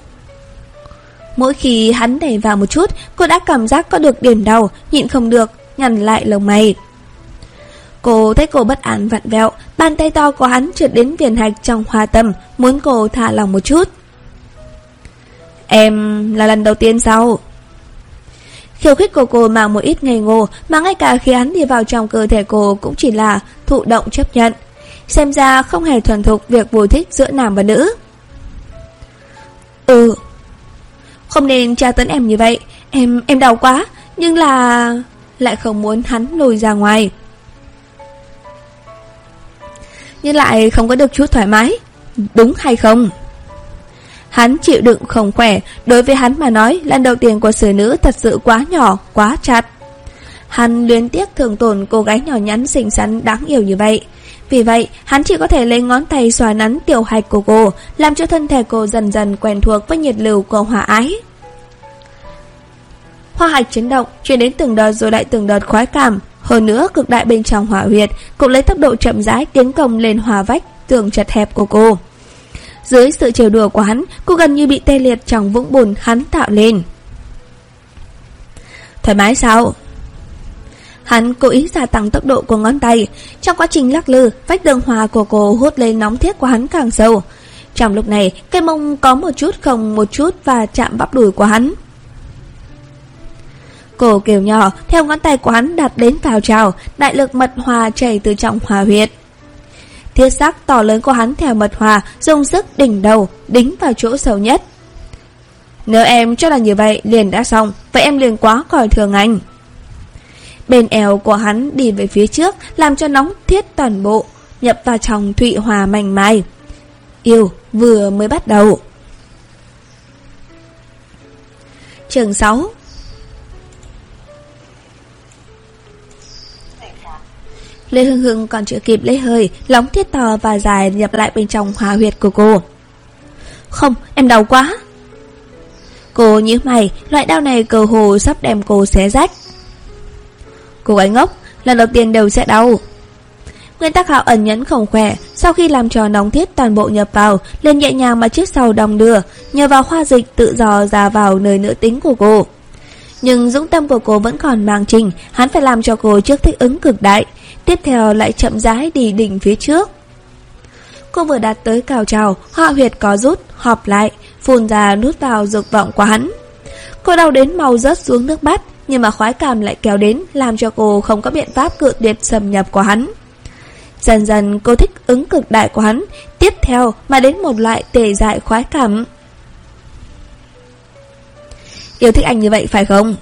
Mỗi khi hắn đẩy vào một chút, cô đã cảm giác có được điểm đầu, nhịn không được, nhằn lại lồng mày. Cô thấy cô bất an vặn vẹo, bàn tay to của hắn trượt đến viền hạch trong hoa tâm, muốn cô thả lòng một chút. Em là lần đầu tiên sao? Khiêu khích của cô mang một ít ngây ngô, mà ngay cả khi hắn đi vào trong cơ thể cô cũng chỉ là thụ động chấp nhận. Xem ra không hề thuần thục việc vui thích giữa nam và nữ. Ừ, không nên tra tấn em như vậy, em em đau quá, nhưng là... Lại không muốn hắn lùi ra ngoài. Nhưng lại không có được chút thoải mái, đúng hay không? Hắn chịu đựng không khỏe, đối với hắn mà nói, lần đầu tiên của xử nữ thật sự quá nhỏ, quá chặt. Hắn luyến tiếc thường tổn cô gái nhỏ nhắn xinh xắn đáng yêu như vậy. Vì vậy, hắn chỉ có thể lấy ngón tay xòa nắn tiểu hạch của cô, làm cho thân thể cô dần dần quen thuộc với nhiệt lưu của hỏa ái. Hoa hạch chấn động, chuyển đến từng đợt rồi lại từng đợt khoái cảm. Hơn nữa, cực đại bên trong hỏa huyệt cũng lấy tốc độ chậm rãi tiến công lên hòa vách, tường chật hẹp của cô. Dưới sự chiều đùa của hắn, cô gần như bị tê liệt trong vũng bùn hắn tạo lên. Thoải mái sao? Hắn cố ý gia tăng tốc độ của ngón tay. Trong quá trình lắc lư, vách đường hòa của cô hút lên nóng thiết của hắn càng sâu. Trong lúc này, cây mông có một chút không một chút và chạm bắp đùi của hắn. Cổ kiều nhỏ, theo ngón tay của hắn đặt đến cao trào, đại lực mật hòa chảy từ trong hòa huyệt. Thiết sắc to lớn của hắn theo mật hòa, dùng sức đỉnh đầu, đính vào chỗ sâu nhất. Nếu em cho là như vậy liền đã xong, vậy em liền quá coi thường anh. Bên eo của hắn đi về phía trước, làm cho nóng thiết toàn bộ, nhập vào trong thụy hòa mảnh mai. Yêu vừa mới bắt đầu. Trường 6 Lê Hưng Hưng còn chưa kịp lấy hơi, lóng thiết to và dài nhập lại bên trong hòa huyệt của cô. Không, em đau quá. Cô như mày, loại đau này cơ hồ sắp đem cô xé rách. Cô gái ngốc, lần đầu tiên đều sẽ đau. Nguyên tắc hạo ẩn nhẫn không khỏe, sau khi làm trò nóng thiết toàn bộ nhập vào, lên nhẹ nhàng mà chiếc sau đong đưa, nhờ vào khoa dịch tự do ra vào nơi nữ tính của cô. Nhưng dũng tâm của cô vẫn còn mang trình, hắn phải làm cho cô trước thích ứng cực đại, tiếp theo lại chậm rãi đi đỉnh phía trước. Cô vừa đạt tới cao trào, họ huyệt có rút, họp lại, phun ra nút vào dục vọng của hắn. Cô đau đến màu rớt xuống nước mắt, nhưng mà khoái cảm lại kéo đến, làm cho cô không có biện pháp cự tuyệt xâm nhập của hắn. Dần dần cô thích ứng cực đại của hắn, tiếp theo mà đến một loại tề dại khoái cảm. Yêu thích anh như vậy phải không?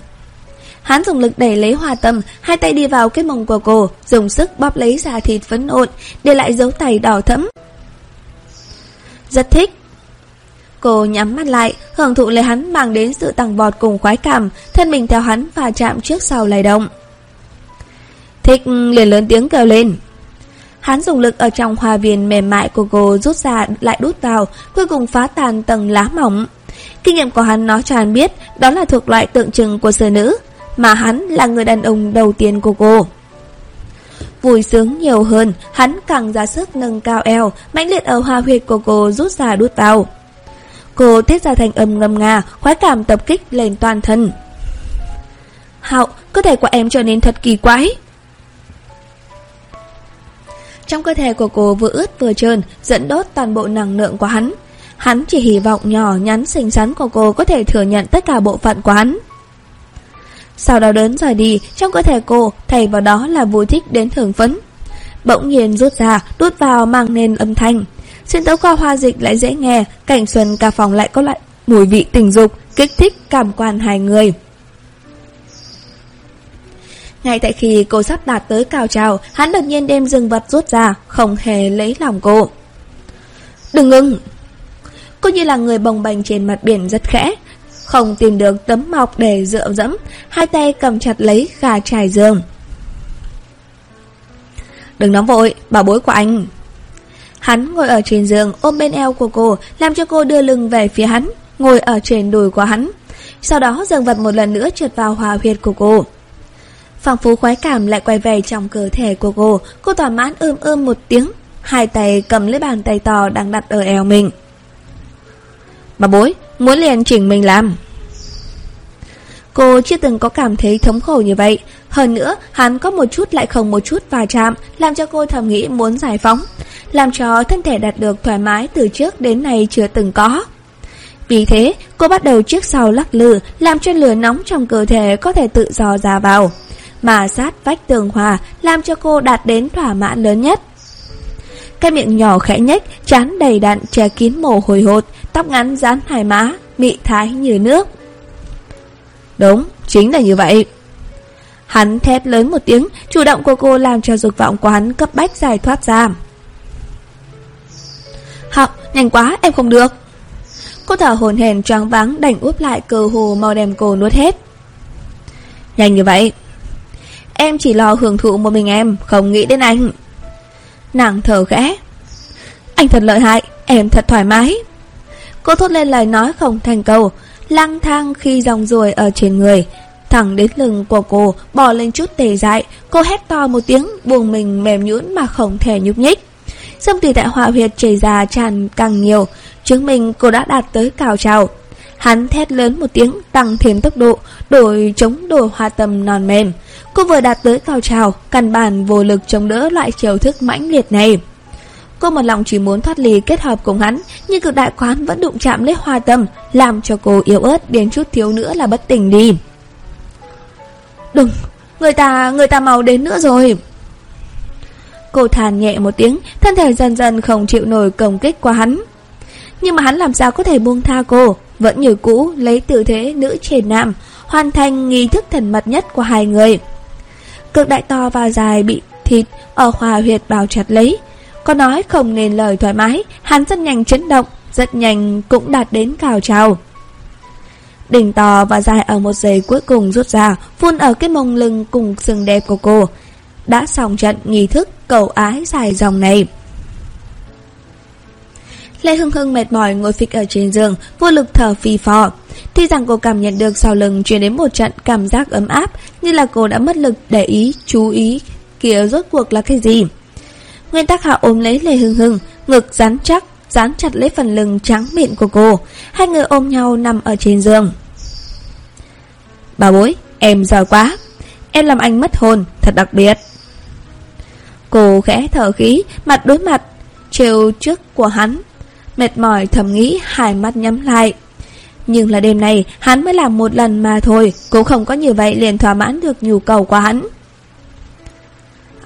Hắn dùng lực đẩy lấy hòa tâm, hai tay đi vào cái mông của cô, dùng sức bóp lấy da thịt phấn ộn, để lại dấu tay đỏ thẫm. Rất thích. Cô nhắm mắt lại, hưởng thụ lấy hắn mang đến sự tăng vọt cùng khoái cảm, thân mình theo hắn và chạm trước sau lay động. Thích liền lớn tiếng kêu lên. Hắn dùng lực ở trong hòa viên mềm mại của cô rút ra lại đút vào, cuối cùng phá tàn tầng lá mỏng. Kinh nghiệm của hắn nói cho hắn biết đó là thuộc loại tượng trưng của sở nữ, mà hắn là người đàn ông đầu tiên của cô. Vui sướng nhiều hơn, hắn càng ra sức nâng cao eo, mãnh liệt ở hoa huyệt của cô rút ra đút vào. Cô tiết ra thành âm ngâm nga, khoái cảm tập kích lên toàn thân. Hạo, cơ thể của em trở nên thật kỳ quái. Trong cơ thể của cô vừa ướt vừa trơn, dẫn đốt toàn bộ năng lượng của hắn. Hắn chỉ hy vọng nhỏ nhắn xinh xắn của cô có thể thừa nhận tất cả bộ phận của hắn. Sau đó đớn rời đi, trong cơ thể cô thay vào đó là vui thích đến thưởng phấn. Bỗng nhiên rút ra, đút vào mang nên âm thanh. Xuyên tấu qua hoa dịch lại dễ nghe, cảnh xuân cả phòng lại có lại mùi vị tình dục, kích thích cảm quan hai người. Ngay tại khi cô sắp đạt tới cao trào, hắn đột nhiên đem rừng vật rút ra, không hề lấy lòng cô. Đừng ngừng! Cô như là người bồng bềnh trên mặt biển rất khẽ, không tìm được tấm mọc để dựa dẫm, hai tay cầm chặt lấy gà trải giường. Đừng nóng vội, bảo bối của anh. Hắn ngồi ở trên giường ôm bên eo của cô, làm cho cô đưa lưng về phía hắn, ngồi ở trên đùi của hắn. Sau đó dần vật một lần nữa trượt vào hòa huyệt của cô. Phẳng phú khoái cảm lại quay về trong cơ thể của cô Cô thỏa mãn ươm ươm một tiếng Hai tay cầm lấy bàn tay to đang đặt ở eo mình Bà bối Muốn liền chỉnh mình làm Cô chưa từng có cảm thấy thống khổ như vậy. Hơn nữa, hắn có một chút lại không một chút va chạm, Làm cho cô thầm nghĩ muốn giải phóng, Làm cho thân thể đạt được thoải mái từ trước đến nay chưa từng có. Vì thế, cô bắt đầu trước sau lắc lư, Làm cho lửa nóng trong cơ thể có thể tự do ra vào, Mà sát vách tường hòa Làm cho cô đạt đến thỏa mãn lớn nhất. Cái miệng nhỏ khẽ nhếch Chán đầy đặn che kín mồ hồi hột, Tóc ngắn dán hai má, Mị thái như nước. Đúng, chính là như vậy. Hắn thét lớn một tiếng, chủ động của cô làm cho dục vọng của hắn cấp bách giải thoát ra. Học, nhanh quá, em không được. Cô thở hồn hển choáng váng đành úp lại cơ hồ mau đem cô nuốt hết. Nhanh như vậy. Em chỉ lo hưởng thụ một mình em, không nghĩ đến anh. Nàng thở khẽ. Anh thật lợi hại, em thật thoải mái. Cô thốt lên lời nói không thành câu, lang thang khi dòng ruồi ở trên người. Thẳng đến lưng của cô, bỏ lên chút tề dại, cô hét to một tiếng, buông mình mềm nhũn mà không thể nhúc nhích. Dâm tùy tại hỏa huyệt chảy ra tràn càng nhiều, chứng minh cô đã đạt tới cao trào. Hắn thét lớn một tiếng, tăng thêm tốc độ, đổi chống đổi hoa tâm non mềm. Cô vừa đạt tới cao trào, căn bản vô lực chống đỡ loại chiều thức mãnh liệt này. Cô một lòng chỉ muốn thoát ly kết hợp cùng hắn Nhưng cực đại quán vẫn đụng chạm lấy hoa tâm Làm cho cô yếu ớt đến chút thiếu nữa là bất tỉnh đi. Đừng Người ta, người ta mau đến nữa rồi. Cô thàn nhẹ một tiếng Thân thể dần dần không chịu nổi công kích của hắn. Nhưng mà hắn làm sao có thể buông tha cô? Vẫn như cũ lấy tư thế nữ trên nam Hoàn thành nghi thức thần mật nhất của hai người. Cực đại to và dài bị thịt ở hòa huyệt bào chặt lấy có nói không nên lời thoải mái, hắn rất nhanh chấn động, rất nhanh cũng đạt đến cao trào. Đỉnh to và dài ở một giây cuối cùng rút ra, phun ở cái mông lưng cùng sừng đẹp của cô. Đã xong trận nghi thức cầu ái dài dòng này. Lê Hưng Hưng mệt mỏi ngồi phịch ở trên giường, vô lực thở phì phò. Tuy rằng cô cảm nhận được sau lưng truyền đến một trận cảm giác ấm áp, như là cô đã mất lực để ý, chú ý, kia rốt cuộc là cái gì. Nguyên tắc hạ ôm lấy Lê Hưng Hưng, ngực rắn chắc, dán chặt lấy phần lưng trắng mịn của cô. Hai người ôm nhau nằm ở trên giường. Bà bối, em giỏi quá. Em làm anh mất hồn, thật đặc biệt. Cô khẽ thở khí, mặt đối mặt, trêu trước của hắn. Mệt mỏi thầm nghĩ, hai mắt nhắm lại. Nhưng là đêm này, hắn mới làm một lần mà thôi, cũng không có như vậy liền thỏa mãn được nhu cầu của hắn.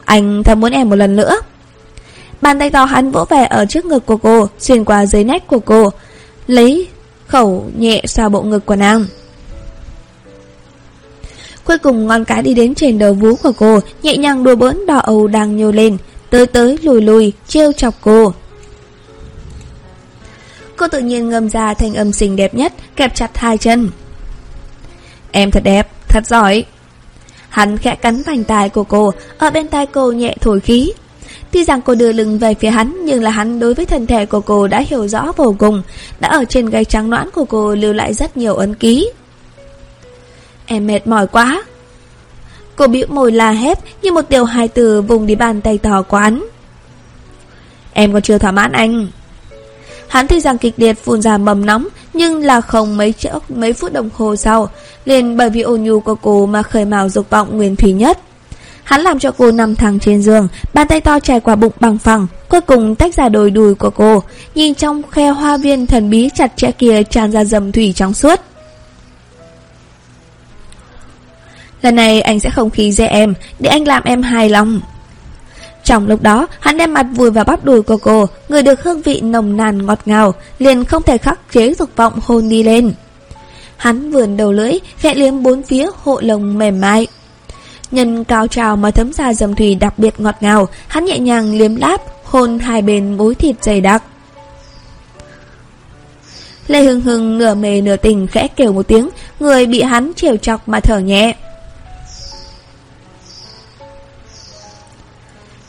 Anh thầm muốn em một lần nữa. Bàn tay to hắn vỗ về ở trước ngực của cô, xuyên qua dưới nách của cô, lấy khẩu nhẹ xoa bộ ngực của nàng. Cuối cùng ngón cái đi đến trên đầu vú của cô, nhẹ nhàng đùa bỡn đỏ âu đang nhô lên, tới tới lùi lùi, trêu chọc cô. Cô tự nhiên ngâm ra thành âm xinh đẹp nhất, kẹp chặt hai chân. Em thật đẹp, thật giỏi. Hắn khẽ cắn vành tai của cô, ở bên tai cô nhẹ thổi khí, Tuy rằng cô đưa lưng về phía hắn Nhưng là hắn đối với thân thể của cô đã hiểu rõ vô cùng Đã ở trên gáy trắng noãn của cô lưu lại rất nhiều ấn ký. Em mệt mỏi quá. Cô bĩu môi la hét Như một điều hài từ vùng đi bàn tay to quán Em còn chưa thỏa mãn anh. Hắn tuy rằng kịch liệt phun ra mầm nóng Nhưng là không mấy chỗ, mấy phút đồng hồ sau liền bởi vì ôn nhu của cô mà khởi mào dục vọng nguyên thủy nhất. Hắn làm cho cô nằm thẳng trên giường, bàn tay to trải qua bụng bằng phẳng, cuối cùng tách ra đồi đùi của cô, nhìn trong khe hoa viên thần bí chặt chẽ kia tràn ra dầm thủy trong suốt. Lần này anh sẽ không khí dễ em, để anh làm em hài lòng. Trong lúc đó, hắn đem mặt vùi vào bắp đùi của cô, người được hương vị nồng nàn ngọt ngào, liền không thể khắc chế dục vọng hôn đi lên. Hắn vườn đầu lưỡi, khẽ liếm bốn phía hộ lồng mềm mại. Nhân cao trào mà thấm ra dầm thủy đặc biệt ngọt ngào, hắn nhẹ nhàng liếm láp, hôn hai bên bối thịt dày đặc. Lê Hưng Hưng nửa mề nửa tình khẽ kêu một tiếng, người bị hắn chiều chọc mà thở nhẹ.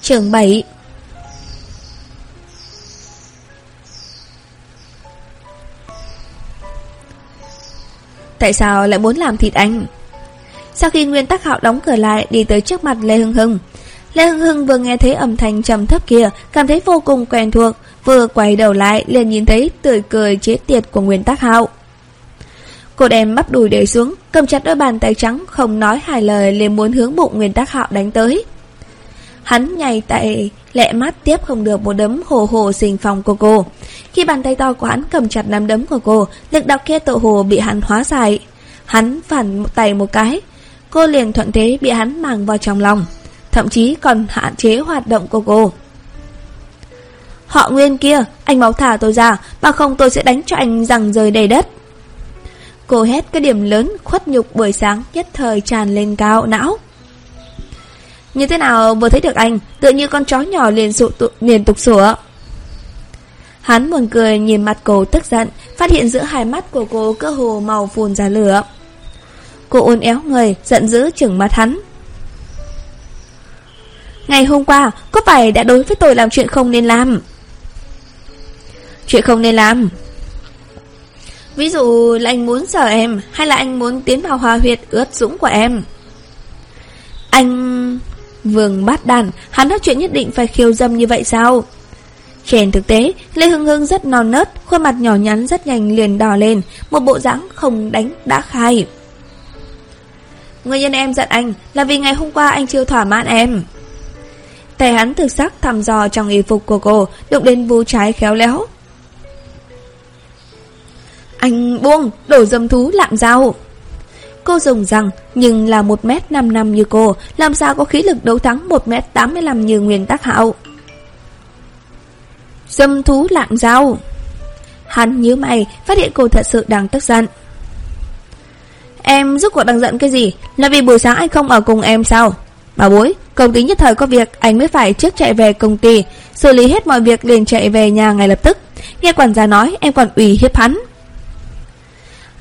Trường 7 Tại sao lại muốn làm thịt anh? Sau khi Nguyên Tắc Hạo đóng cửa lại Đi tới trước mặt Lê Hưng Hưng Lê Hưng Hưng vừa nghe thấy âm thanh trầm thấp kia Cảm thấy vô cùng quen thuộc Vừa quay đầu lại liền nhìn thấy tươi cười chế tiệt của Nguyên Tắc Hạo Cô đem bắp đùi để xuống Cầm chặt đôi bàn tay trắng Không nói hai lời liền muốn hướng bụng Nguyên Tắc Hạo đánh tới Hắn nhảy tại lẹ mắt tiếp không được một đấm hồ hồ xình phòng của cô. Khi bàn tay to của hắn cầm chặt nắm đấm của cô, lực đạo kia tự hồ bị hắn hóa giải. Hắn phản tay một cái, cô liền thuận thế bị hắn mang vào trong lòng, thậm chí còn hạn chế hoạt động của cô. Họ nguyên kia, anh máu thả tôi ra, bằng không tôi sẽ đánh cho anh rằng rời đầy đất. Cô hét cái điểm lớn khuất nhục buổi sáng nhất thời tràn lên cao não. Như thế nào vừa thấy được anh Tự như con chó nhỏ liền, sụ tụ, liền tục sủa Hắn buồn cười nhìn mặt cô tức giận Phát hiện giữa hai mắt của cô cơ hồ màu phùn ra lửa Cô ôn éo người Giận dữ chừng mắt hắn Ngày hôm qua Có phải đã đối với tôi làm chuyện không nên làm Chuyện không nên làm Ví dụ là anh muốn sợ em Hay là anh muốn tiến vào hòa huyệt ướt dũng của em Anh Vương bát đàn, hắn nói chuyện nhất định phải khiêu dâm như vậy sao? Trên thực tế, Lê Hưng Hưng rất non nớt, khuôn mặt nhỏ nhắn rất nhanh liền đỏ lên, một bộ dáng không đánh đã khai. Nguyên nhân em giận anh là vì ngày hôm qua anh chưa thỏa mãn em. Tay hắn thực sắc thăm dò trong y phục của cô, đụng đến vú trái khéo léo. Anh buông, đổ dâm thú lạm dao. Cô dùng rằng, nhưng là 1m5 năm như cô, làm sao có khí lực đấu thắng 1m85 như Nguyên Tắc Hạo. Dâm thú lạm dao. Hắn nhớ mày, phát hiện cô thật sự đang tức giận. Em giúp cuộc đang giận cái gì? Là vì buổi sáng anh không ở cùng em sao? Bà bối, công ty nhất thời có việc, anh mới phải trước chạy về công ty, xử lý hết mọi việc liền chạy về nhà ngay lập tức. Nghe quản gia nói, em còn ủy hiếp hắn.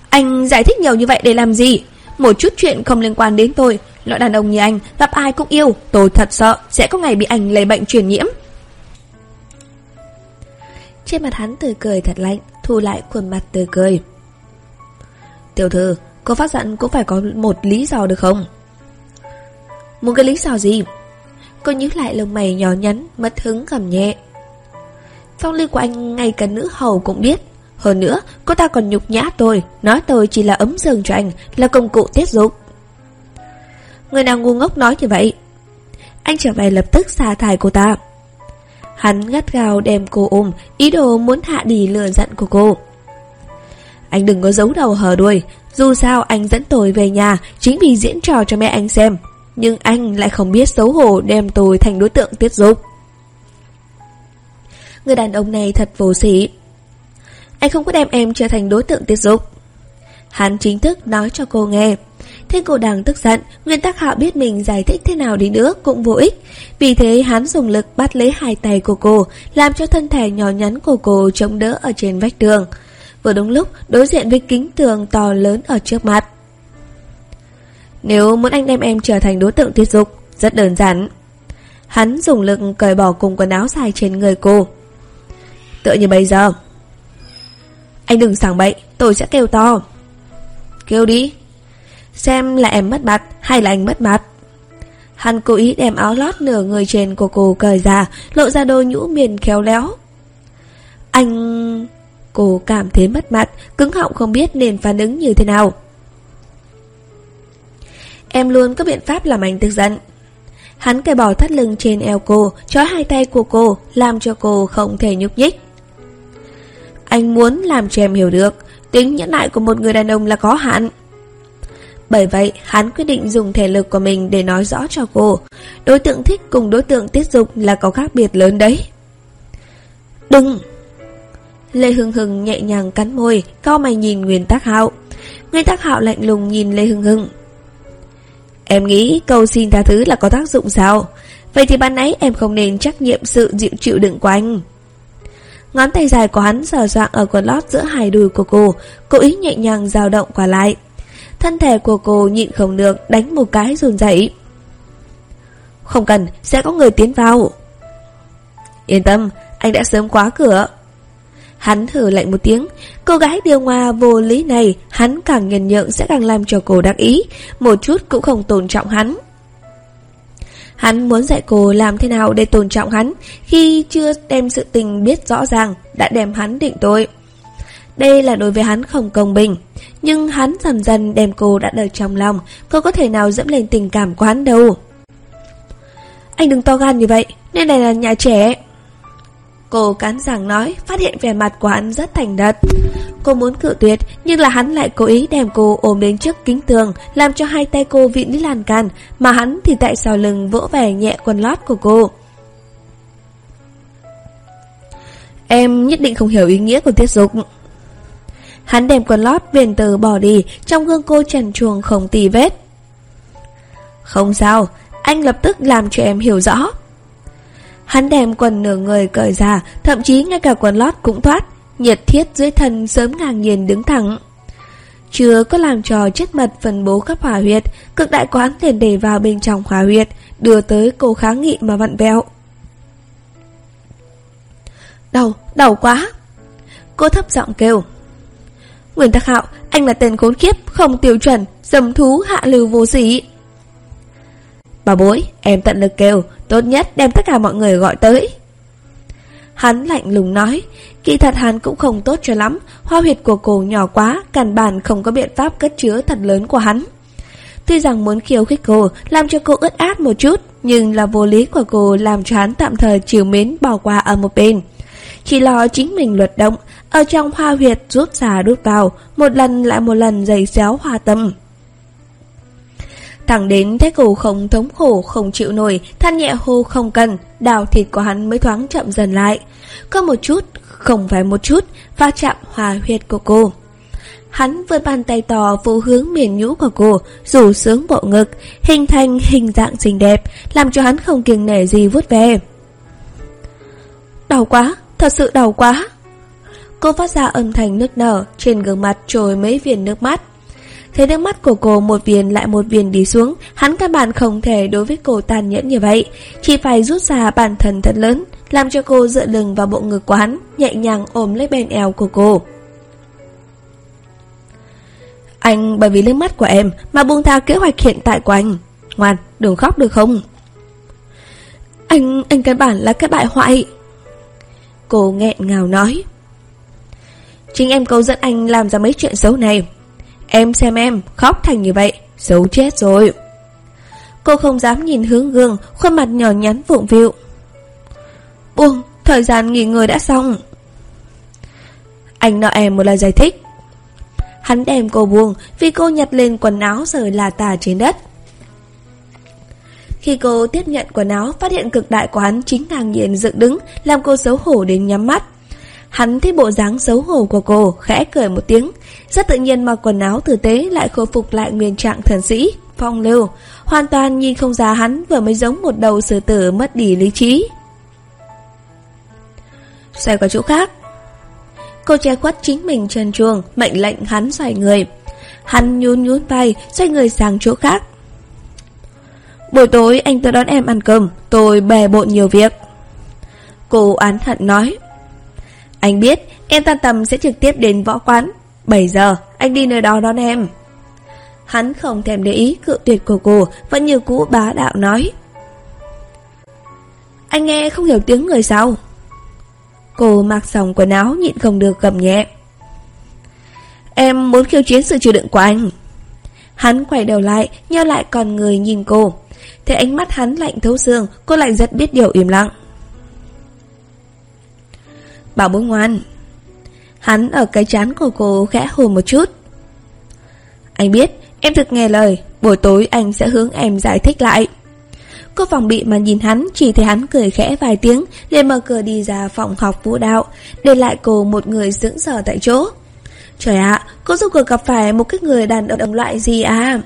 Anh giải thích nhiều như vậy để làm gì? Một chút chuyện không liên quan đến tôi Loại đàn ông như anh gặp ai cũng yêu Tôi thật sợ sẽ có ngày bị anh lấy bệnh truyền nhiễm Trên mặt hắn tươi cười thật lạnh Thu lại khuôn mặt tươi cười Tiểu thư Cô phát giận cũng phải có một lý do được không Một cái lý do gì Cô nhíu lại lông mày nhỏ nhắn Mất hứng gầm nhẹ Phong lưu của anh ngay cả nữ hầu cũng biết hơn nữa, cô ta còn nhục nhã tôi, nói tôi chỉ là ấm giường cho anh, là công cụ tiết dục. Người nào ngu ngốc nói như vậy? Anh trở về lập tức xa thải cô ta. Hắn gắt gao đem cô ôm, ý đồ muốn hạ đi lừa giận của cô. Anh đừng có giấu đầu hờ đuôi, dù sao anh dẫn tôi về nhà chính vì diễn trò cho mẹ anh xem. Nhưng anh lại không biết xấu hổ đem tôi thành đối tượng tiết dục. Người đàn ông này thật vô sĩ. Anh không có đem em trở thành đối tượng tiết dục Hắn chính thức nói cho cô nghe Thế cô đang tức giận, Nguyên tắc hạo biết mình giải thích thế nào đi nữa Cũng vô ích Vì thế hắn dùng lực bắt lấy hai tay của cô, Làm cho thân thể nhỏ nhắn của cô chống đỡ ở trên vách tường Vừa đúng lúc đối diện với kính tường to lớn ở trước mặt Nếu muốn anh đem em trở thành đối tượng tiết dục Rất đơn giản Hắn dùng lực cởi bỏ cùng quần áo dài trên người cô Tựa như bây giờ anh đừng sảng bậy, tôi sẽ kêu to. Kêu đi. Xem là em mất mặt hay là anh mất mặt. Hắn cố ý đem áo lót nửa người trên của cô cởi ra, lộ ra đôi nhũ miền khéo léo. Anh... Cô cảm thấy mất mặt, cứng họng không biết nên phản ứng như thế nào. Em luôn có biện pháp làm anh tức giận. Hắn cởi bỏ thắt lưng trên eo cô, trói hai tay của cô, làm cho cô không thể nhúc nhích. Anh muốn làm cho em hiểu được Tính nhẫn nại của một người đàn ông là có hạn Bởi vậy hắn quyết định dùng thể lực của mình Để nói rõ cho cô Đối tượng thích cùng đối tượng tiết dục Là có khác biệt lớn đấy Đừng Lê Hưng Hưng nhẹ nhàng cắn môi Cao mày nhìn Nguyên Tắc Hạo Nguyên Tắc Hạo lạnh lùng nhìn Lê Hưng Hưng Em nghĩ câu xin tha thứ là có tác dụng sao Vậy thì ban nãy em không nên trách nhiệm sự dịu chịu đựng của anh Ngón tay dài của hắn sờ soạng ở quần lót giữa hai đùi của cô, cố ý nhẹ nhàng dao động qua lại. Thân thể của cô nhịn không được, đánh một cái run rẩy. Không cần, sẽ có người tiến vào. Yên tâm, anh đã sớm khóa cửa. Hắn thử lạnh một tiếng, cô gái điều hòa vô lý này, hắn càng nhận nhượng sẽ càng làm cho cô đắc ý, một chút cũng không tôn trọng hắn. Hắn muốn dạy cô làm thế nào để tôn trọng hắn khi chưa đem sự tình biết rõ ràng, đã đem hắn định tội. Đây là đối với hắn không công bình, nhưng hắn dần dần đem cô đã đời trong lòng, cô có thể nào dẫm lên tình cảm của hắn đâu. Anh đừng to gan như vậy, nơi này là nhà trẻ. Cô cắn rằng nói, phát hiện vẻ mặt của hắn rất thành thật. Cô muốn cự tuyệt, nhưng là hắn lại cố ý đem cô ôm đến trước kính tường, làm cho hai tay cô vịn đi lan can, mà hắn thì tại sau lưng vỗ vẻ nhẹ quần lót của cô. Em nhất định không hiểu ý nghĩa của tiết dục. Hắn đem quần lót viền từ bỏ đi, trong gương cô trần chuồng không tì vết. Không sao, anh lập tức làm cho em hiểu rõ. Hắn đem quần nửa người cởi ra, thậm chí ngay cả quần lót cũng thoát, nhiệt thiết dưới thân sớm ngang nhiên đứng thẳng. Chưa có làm trò chết mật phân bố khắp hỏa huyệt, cực đại quán liền để vào bên trong hỏa huyệt, đưa tới cô kháng nghị mà vặn vẹo. Đau, đau quá. Cô thấp giọng kêu. nguyễn Tắc Hạo, anh là tên khốn kiếp, không tiêu chuẩn, dầm thú hạ lưu vô sĩ. Bà bối, em tận lực kêu, tốt nhất đem tất cả mọi người gọi tới. Hắn lạnh lùng nói, kỳ thật hắn cũng không tốt cho lắm, hoa huyệt của cô nhỏ quá, căn bản không có biện pháp cất chứa thật lớn của hắn. Tuy rằng muốn khiêu khích cô, làm cho cô ướt át một chút, nhưng là vô lý của cô làm cho hắn tạm thời chiều mến bỏ qua ở một bên. Chỉ lo chính mình luật động, ở trong hoa huyệt rút ra đút vào, một lần lại một lần giày xéo hoa tâm. Thẳng đến thấy cổ không thống khổ, không chịu nổi, than nhẹ hô không cần, đào thịt của hắn mới thoáng chậm dần lại. Có một chút, không phải một chút, va chạm hòa huyệt của cô. Hắn vươn bàn tay to vô hướng miền nhũ của cô, rủ sướng bộ ngực, hình thành hình dạng xinh đẹp, làm cho hắn không kiêng nể gì vuốt về. Đau quá, thật sự đau quá. Cô phát ra âm thanh nức nở, trên gương mặt trồi mấy viên nước mắt. Thấy nước mắt của cô một viên lại một viên đi xuống, hắn căn bản không thể đối với cô tàn nhẫn như vậy, chỉ phải rút ra bản thân thật lớn, làm cho cô dựa lưng vào bộ ngực của hắn, nhẹ nhàng ôm lấy bên eo của cô. Anh bởi vì nước mắt của em mà buông tha kế hoạch hiện tại của anh. Ngoan, đừng khóc được không? Anh, anh căn bản là cái bại hoại. Cô nghẹn ngào nói. Chính em câu dẫn anh làm ra mấy chuyện xấu này. Em xem em, khóc thành như vậy, xấu chết rồi. Cô không dám nhìn hướng gương, khuôn mặt nhỏ nhắn vụng vịu. Buông, thời gian nghỉ ngơi đã xong. Anh nợ em một lời giải thích. Hắn đem cô buông vì cô nhặt lên quần áo rời là tà trên đất. Khi cô tiếp nhận quần áo, phát hiện cực đại của hắn chính ngang nhiên dựng đứng, làm cô xấu hổ đến nhắm mắt. Hắn thấy bộ dáng xấu hổ của cô, khẽ cười một tiếng. Rất tự nhiên mặc quần áo tử tế lại khôi phục lại nguyên trạng thần sĩ, phong lưu. Hoàn toàn nhìn không ra hắn vừa mới giống một đầu sư tử mất đi lý trí. Xoay qua chỗ khác. Cô che khuất chính mình trần chuồng, mệnh lệnh hắn xoay người. Hắn nhún nhún vai xoay người sang chỗ khác. Buổi tối anh tới đón em ăn cơm, tôi bè bộn nhiều việc. Cô án hận nói. Anh biết, em tan tầm sẽ trực tiếp đến võ quán. 7 giờ, anh đi nơi đó đón em. Hắn không thèm để ý cự tuyệt của cô, Vẫn như cũ bá đạo nói. Anh nghe không hiểu tiếng người sao? Cô mặc xong quần áo nhịn không được gầm nhẹ. Em muốn khiêu chiến sự chịu đựng của anh. Hắn quay đầu lại, Nheo lại con người nhìn cô. Thế ánh mắt hắn lạnh thấu xương, Cô lại rất biết điều im lặng. Bảo bối ngoan. Hắn ở cái chán của cô khẽ hù một chút. Anh biết, Em thực nghe lời, Buổi tối anh sẽ hướng em giải thích lại. Cô phòng bị mà nhìn hắn, Chỉ thấy hắn cười khẽ vài tiếng, liền mở cửa đi ra phòng học vũ đạo, Để lại cô một người dưỡng sở tại chỗ. Trời ạ, Cô giúp cuộc gặp phải một cái người đàn ông loại gì à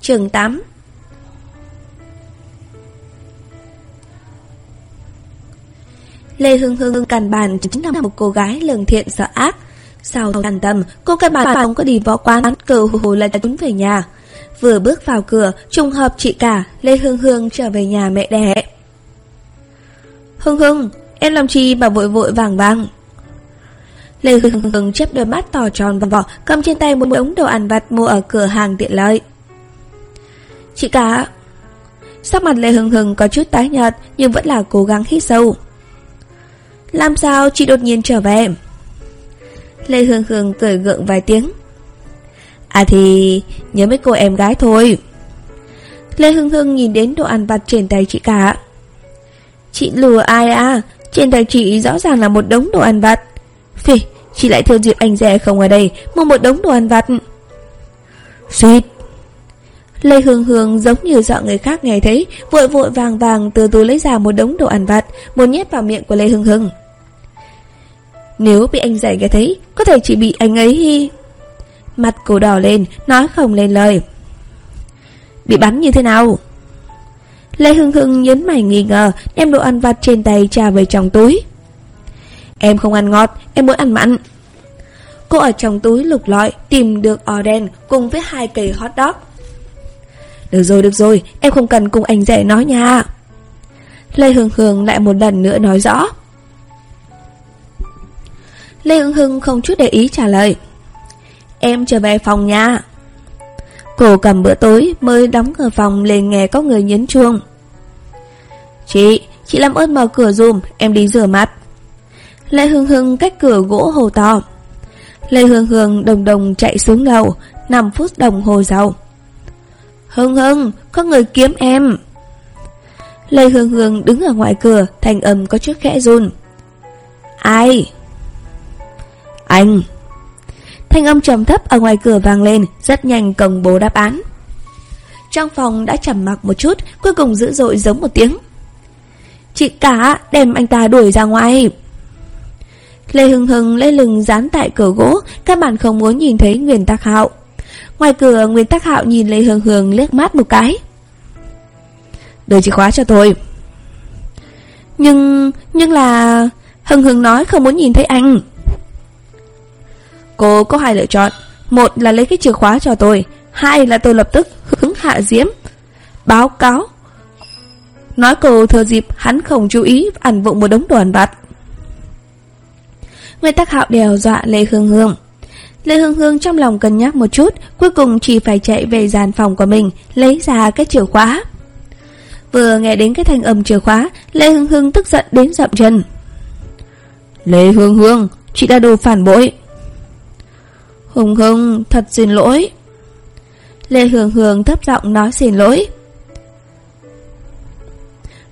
Trường 8 Lê Hương Hương càn bản chính là một cô gái lương thiện sợ ác. Sau tàn tâm, cô căn bản không có đi võ quán, cờ hồ là trốn về nhà. Vừa bước vào cửa, trùng hợp chị cả, Lê Hương Hương trở về nhà mẹ đẻ. hương hương em làm chi mà vội vội vàng vàng. Lê hương hương chép đôi mắt to tròn và vỏ, cầm trên tay một đống đồ ăn vặt mua ở cửa hàng tiện lợi. Chị cả, sắc mặt Lê hương hương có chút tái nhợt nhưng vẫn là cố gắng hít sâu. Làm sao chị đột nhiên trở về? Lê Hương Hương cười gượng vài tiếng. À thì nhớ mấy cô em gái thôi. Lê Hương Hương nhìn đến đồ ăn vặt trên tay chị cả. Chị lừa ai à? Trên tay chị rõ ràng là một đống đồ ăn vặt. Phì, chị lại thương dịp anh rẻ không ở đây, mua một đống đồ ăn vặt. Xuyệt. Lê Hương Hương giống như sợ người khác nghe thấy, vội vội vàng vàng từ từ lấy ra một đống đồ ăn vặt, một nhét vào miệng của Lê Hương Hương. Nếu bị anh rẻ nghe thấy, có thể chỉ bị anh ấy hi. Mặt cô đỏ lên, nói không lên lời. Bị bắn như thế nào? Lê Hưng Hưng nhấn mày nghi ngờ, đem đồ ăn vặt trên tay trà về trong túi. Em không ăn ngọt, em muốn ăn mặn. Cô ở trong túi lục lọi, tìm được đen cùng với hai cây hot dog. Được rồi, được rồi, em không cần cùng anh rể nói nha. Lê hương hương lại một lần nữa nói rõ. Lê Hưng Hưng không chút để ý trả lời. Em trở về phòng nha. Cô cầm bữa tối mới đóng cửa phòng lên nghe có người nhấn chuông. Chị, chị làm ơn mở cửa dùm, em đi rửa mặt. Lê Hương Hương cách cửa gỗ hồ to. Lê Hương Hương đồng đồng chạy xuống lầu, 5 phút đồng hồ sau. Hương Hương, có người kiếm em. Lê Hương Hương đứng ở ngoài cửa, thành âm có chút khẽ run. Ai? Anh. Thanh âm trầm thấp ở ngoài cửa vang lên, rất nhanh công bố đáp án. Trong phòng đã trầm mặc một chút, cuối cùng dữ dội giống một tiếng. Chị cả, đem anh ta đuổi ra ngoài. Lê Hưng Hưng lấy lưng dán tại cửa gỗ, các bạn không muốn nhìn thấy Nguyên Tắc Hạo. Ngoài cửa, Nguyên Tắc Hạo nhìn Lê Hưng Hưng liếc mắt một cái. Đưa chìa khóa cho tôi. Nhưng, nhưng là... Hưng Hưng nói không muốn nhìn thấy anh. Cô có hai lựa chọn. Một là lấy cái chìa khóa cho tôi. Hai là tôi lập tức hứng hạ diễm. Báo cáo. Nói cầu thừa dịp, hắn không chú ý Ăn vụng một đống đồ ăn vặt. Người tác hạo đèo dọa Lê Hương Hương. Lê Hương Hương trong lòng cân nhắc một chút, Cuối cùng chỉ phải chạy về dàn phòng của mình, Lấy ra cái chìa khóa. Vừa nghe đến cái thanh âm chìa khóa, Lê Hương Hương tức giận đến dậm chân. Lê Hương Hương, Chị đã đồ phản bội. Hùng Hùng, thật xin lỗi. Lê Hường Hường thấp giọng nói xin lỗi.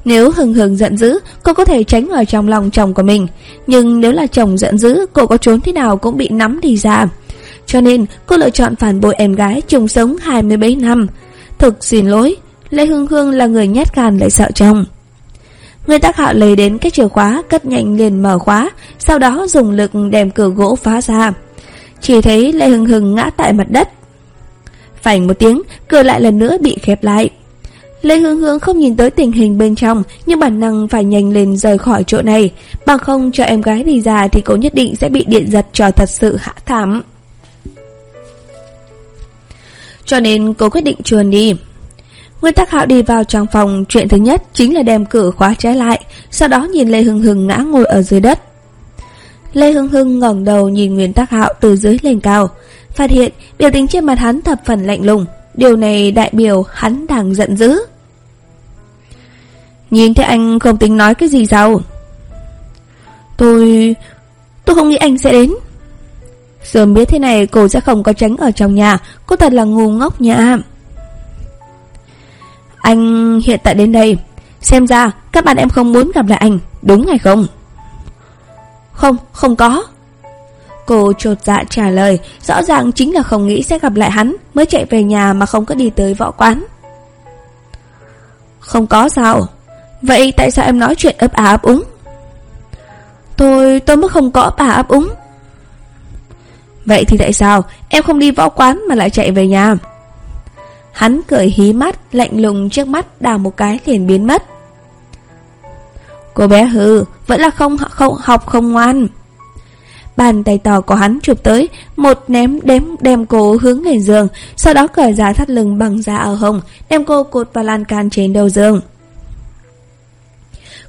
Nếu Hường Hường giận dữ, cô có thể tránh ở trong lòng chồng của mình. Nhưng nếu là chồng giận dữ, cô có trốn thế nào cũng bị nắm đi ra. Cho nên, cô lựa chọn phản bội em gái chung sống 27 năm. Thực xin lỗi, Lê Hương Hương là người nhát gan lại sợ chồng. Người tác hạo lấy đến cái chìa khóa, cất nhanh liền mở khóa, sau đó dùng lực đem cửa gỗ phá ra. Chỉ thấy Lê Hưng Hưng ngã tại mặt đất. Phảnh một tiếng, Cửa lại lần nữa bị khép lại. Lê Hương Hương không nhìn tới tình hình bên trong, Nhưng bản năng phải nhanh lên rời khỏi chỗ này. Bằng không cho em gái đi ra Thì cô nhất định sẽ bị điện giật cho thật sự hạ thảm. Cho nên cô quyết định chuồn đi. Nguyên Tắc Hạo đi vào trong phòng, Chuyện thứ nhất chính là đem cửa khóa trái lại, Sau đó nhìn Lê Hưng Hưng ngã ngồi ở dưới đất. Lê Hưng Hưng ngẩng đầu nhìn Nguyên Tắc Hạo từ dưới lên cao, phát hiện biểu tình trên mặt hắn thập phần lạnh lùng, điều này đại biểu hắn đang giận dữ. Nhìn thấy anh không tính nói cái gì sao? Tôi... tôi không nghĩ anh sẽ đến. Sớm biết thế này cô sẽ không có tránh ở trong nhà, cô thật là ngu ngốc nha. Anh hiện tại đến đây, xem ra các bạn em không muốn gặp lại anh, đúng hay không? Không, không có. Cô trột dạ trả lời, rõ ràng chính là không nghĩ sẽ gặp lại hắn, mới chạy về nhà mà không có đi tới võ quán. Không có sao? Vậy tại sao em nói chuyện ấp à ấp úng? Tôi, tôi mới không có ấp à ấp úng. Vậy thì tại sao em không đi võ quán mà lại chạy về nhà? Hắn cười hí mắt, lạnh lùng trước mắt đào một cái liền biến mất. Cô bé hư, vẫn là không, không học không ngoan. Bàn tay to của hắn chụp tới, một ném đếm đem cô hướng lên giường, sau đó cởi ra thắt lưng bằng da ở hồng, đem cô cột vào lan can trên đầu giường.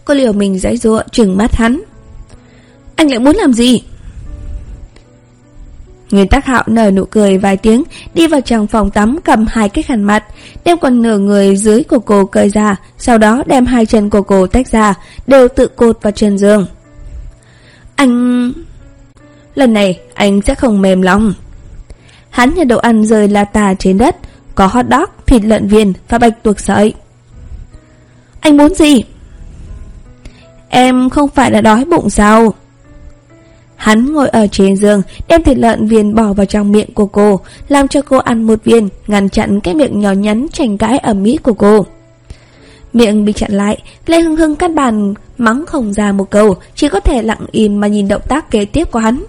Cô liều mình giãy ruộng, trừng mắt hắn Anh lại muốn làm gì Nguyên tắc hạo nở nụ cười vài tiếng Đi vào trong phòng tắm cầm hai cái khăn mặt Đem quần nửa người dưới của cô cởi ra Sau đó đem hai chân của cô tách ra Đều tự cột vào chân giường Anh... Lần này anh sẽ không mềm lòng Hắn nhận đồ ăn rơi la tà trên đất Có hot dog, thịt lợn viên và bạch tuộc sợi Anh muốn gì? Em không phải là đói bụng sao? Hắn ngồi ở trên giường, đem thịt lợn viên bỏ vào trong miệng của cô, làm cho cô ăn một viên, ngăn chặn cái miệng nhỏ nhắn tranh cãi ở mỹ của cô. Miệng bị chặn lại, Lê Hưng Hưng cắt bàn mắng không ra một câu, chỉ có thể lặng im mà nhìn động tác kế tiếp của hắn.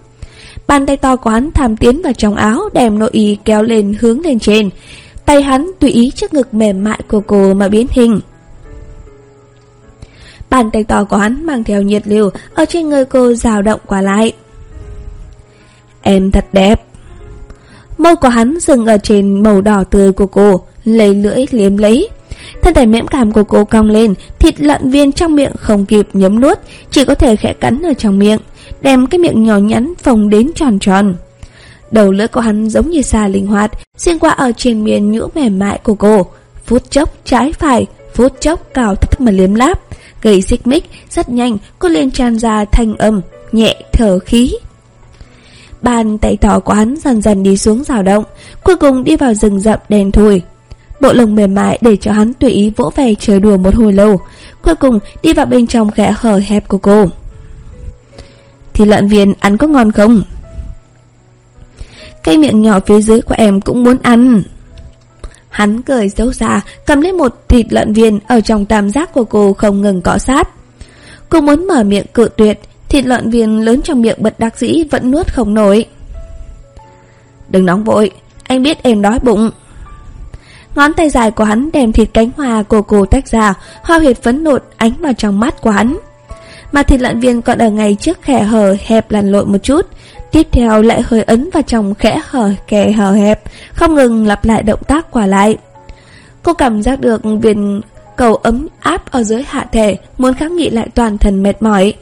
Bàn tay to của hắn tham tiến vào trong áo, đem nội y kéo lên hướng lên trên. Tay hắn tùy ý trước ngực mềm mại của cô mà biến hình. Bàn tay to của hắn mang theo nhiệt liều ở trên người cô rào động qua lại. Em thật đẹp. Môi của hắn dừng ở trên màu đỏ tươi của cô, lấy lưỡi liếm lấy. Thân thể mẽm cảm của cô cong lên, thịt lợn viên trong miệng không kịp nhấm nuốt, chỉ có thể khẽ cắn ở trong miệng, đem cái miệng nhỏ nhắn phồng đến tròn tròn. Đầu lưỡi của hắn giống như xà linh hoạt, xuyên qua ở trên miền nhũ mềm mại của cô, phút chốc trái phải, phút chốc cào thấp mà liếm láp, gây xích mích, rất nhanh cô lên tràn ra thanh âm, nhẹ thở khí. Bàn tay tỏ của hắn dần dần đi xuống rào động, cuối cùng đi vào rừng rậm đèn thùi. Bộ lồng mềm mại để cho hắn tùy ý vỗ về chơi đùa một hồi lâu, cuối cùng đi vào bên trong khẽ hở hẹp của cô. Thì lợn viên ăn có ngon không? Cây miệng nhỏ phía dưới của em cũng muốn ăn. Hắn cười xấu xa, cầm lấy một thịt lợn viên ở trong tam giác của cô không ngừng cọ sát. Cô muốn mở miệng cự tuyệt, thịt lợn viên lớn trong miệng bật đặc sĩ vẫn nuốt không nổi. Đừng nóng vội, anh biết em đói bụng. Ngón tay dài của hắn đem thịt cánh hoa của cô tách ra, hoa huyệt phấn nộn ánh vào trong mắt của hắn. Mà thịt lợn viên còn ở ngày trước khẻ hở hẹp lằn lội một chút, tiếp theo lại hơi ấn vào trong khẽ hở kẻ hở hẹp, không ngừng lặp lại động tác quả lại. Cô cảm giác được viên cầu ấm áp ở dưới hạ thể, muốn kháng nghị lại toàn thân mệt mỏi.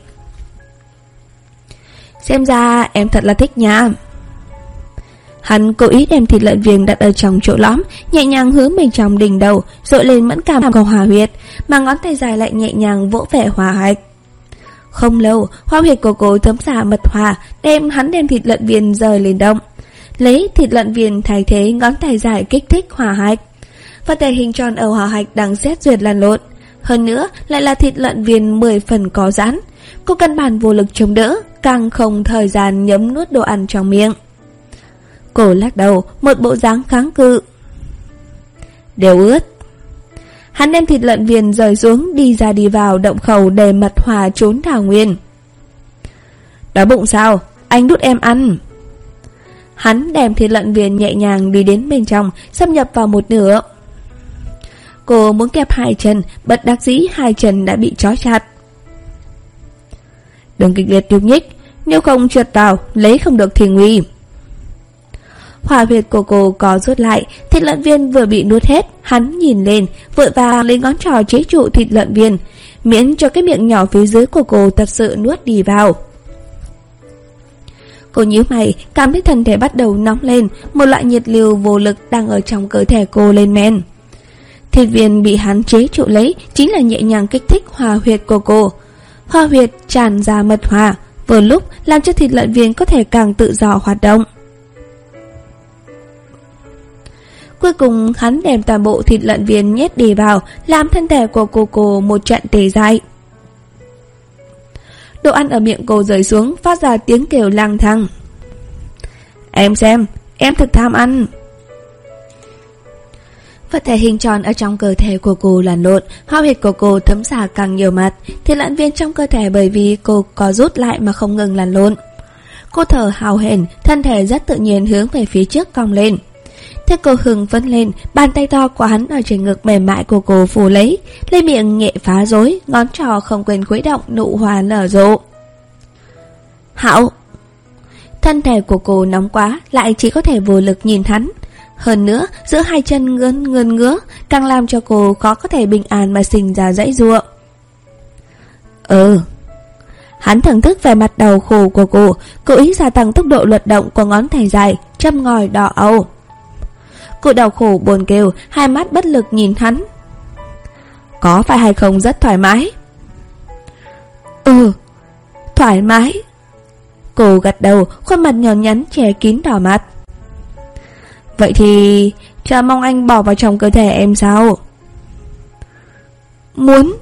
Xem ra em thật là thích nha. Hắn cố ý đem thịt lợn viên đặt ở trong chỗ lõm, nhẹ nhàng hướng mình trong đỉnh đầu, dội lên mẫn cảm cầu hòa huyệt, mà ngón tay dài lại nhẹ nhàng vỗ vẻ hòa hạch. Không lâu, hoa huyệt của cô thấm xả mật hòa, đem hắn đem thịt lợn viên rời lên động. Lấy thịt lợn viên thay thế ngón tay dài kích thích hỏa hạch. Và thể hình tròn ở hỏa hạch đang xét duyệt lăn lộn. Hơn nữa, lại là thịt lợn viên 10 phần có rắn. Cô căn bản vô lực chống đỡ, càng không thời gian nhấm nuốt đồ ăn trong miệng. Cô lắc đầu, một bộ dáng kháng cự. Đều ướt. Hắn đem thịt lợn viên rời xuống đi ra đi vào động khẩu để mật hòa trốn thảo nguyên. Đói bụng sao? Anh đút em ăn. Hắn đem thịt lợn viên nhẹ nhàng đi đến bên trong, xâm nhập vào một nửa. Cô muốn kẹp hai chân, bật đặc dĩ hai chân đã bị trói chặt. Đừng kịch liệt nhúc nhích, nếu không trượt vào, lấy không được thì nguy. Hỏa huyệt của cô có rút lại, thịt lợn viên vừa bị nuốt hết, hắn nhìn lên, vội vàng lấy ngón trò chế trụ thịt lợn viên, miễn cho cái miệng nhỏ phía dưới của cô thật sự nuốt đi vào. Cô nhíu mày, cảm thấy thân thể bắt đầu nóng lên, một loại nhiệt liều vô lực đang ở trong cơ thể cô lên men. Thịt viên bị hắn chế trụ lấy chính là nhẹ nhàng kích thích hòa huyệt của cô. Hòa huyệt tràn ra mật hòa, vừa lúc làm cho thịt lợn viên có thể càng tự do hoạt động. Cuối cùng hắn đem toàn bộ thịt lợn viên nhét đi vào, làm thân thể của cô cô một trận tề dại. Đồ ăn ở miệng cô rời xuống, phát ra tiếng kêu lang thang. Em xem, em thật tham ăn. Vật thể hình tròn ở trong cơ thể của cô là lộn, hao huyệt của cô thấm xả càng nhiều mặt, thịt lợn viên trong cơ thể bởi vì cô có rút lại mà không ngừng lăn lộn. Cô thở hào hển, thân thể rất tự nhiên hướng về phía trước cong lên. Thế cô hừng vân lên, bàn tay to của hắn ở trên ngực mềm mại của cô phủ lấy, lên miệng nhẹ phá rối, ngón trò không quên khuấy động nụ hoa nở rộ. Hạo! Thân thể của cô nóng quá, lại chỉ có thể vô lực nhìn hắn. Hơn nữa, giữa hai chân ngươn ngươn ngứa, càng làm cho cô khó có thể bình an mà sinh ra dãy ruộng. Ừ Hắn thưởng thức về mặt đầu khổ của cô Cố ý gia tăng tốc độ luật động của ngón tay dài Châm ngòi đỏ âu Cô đau khổ buồn kêu, Hai mắt bất lực nhìn hắn. Có phải hay không rất thoải mái? Ừ Thoải mái. Cô gật đầu, Khuôn mặt nhỏ nhắn che kín đỏ mặt. Vậy thì, Chờ mong anh bỏ vào trong cơ thể em sao? Muốn.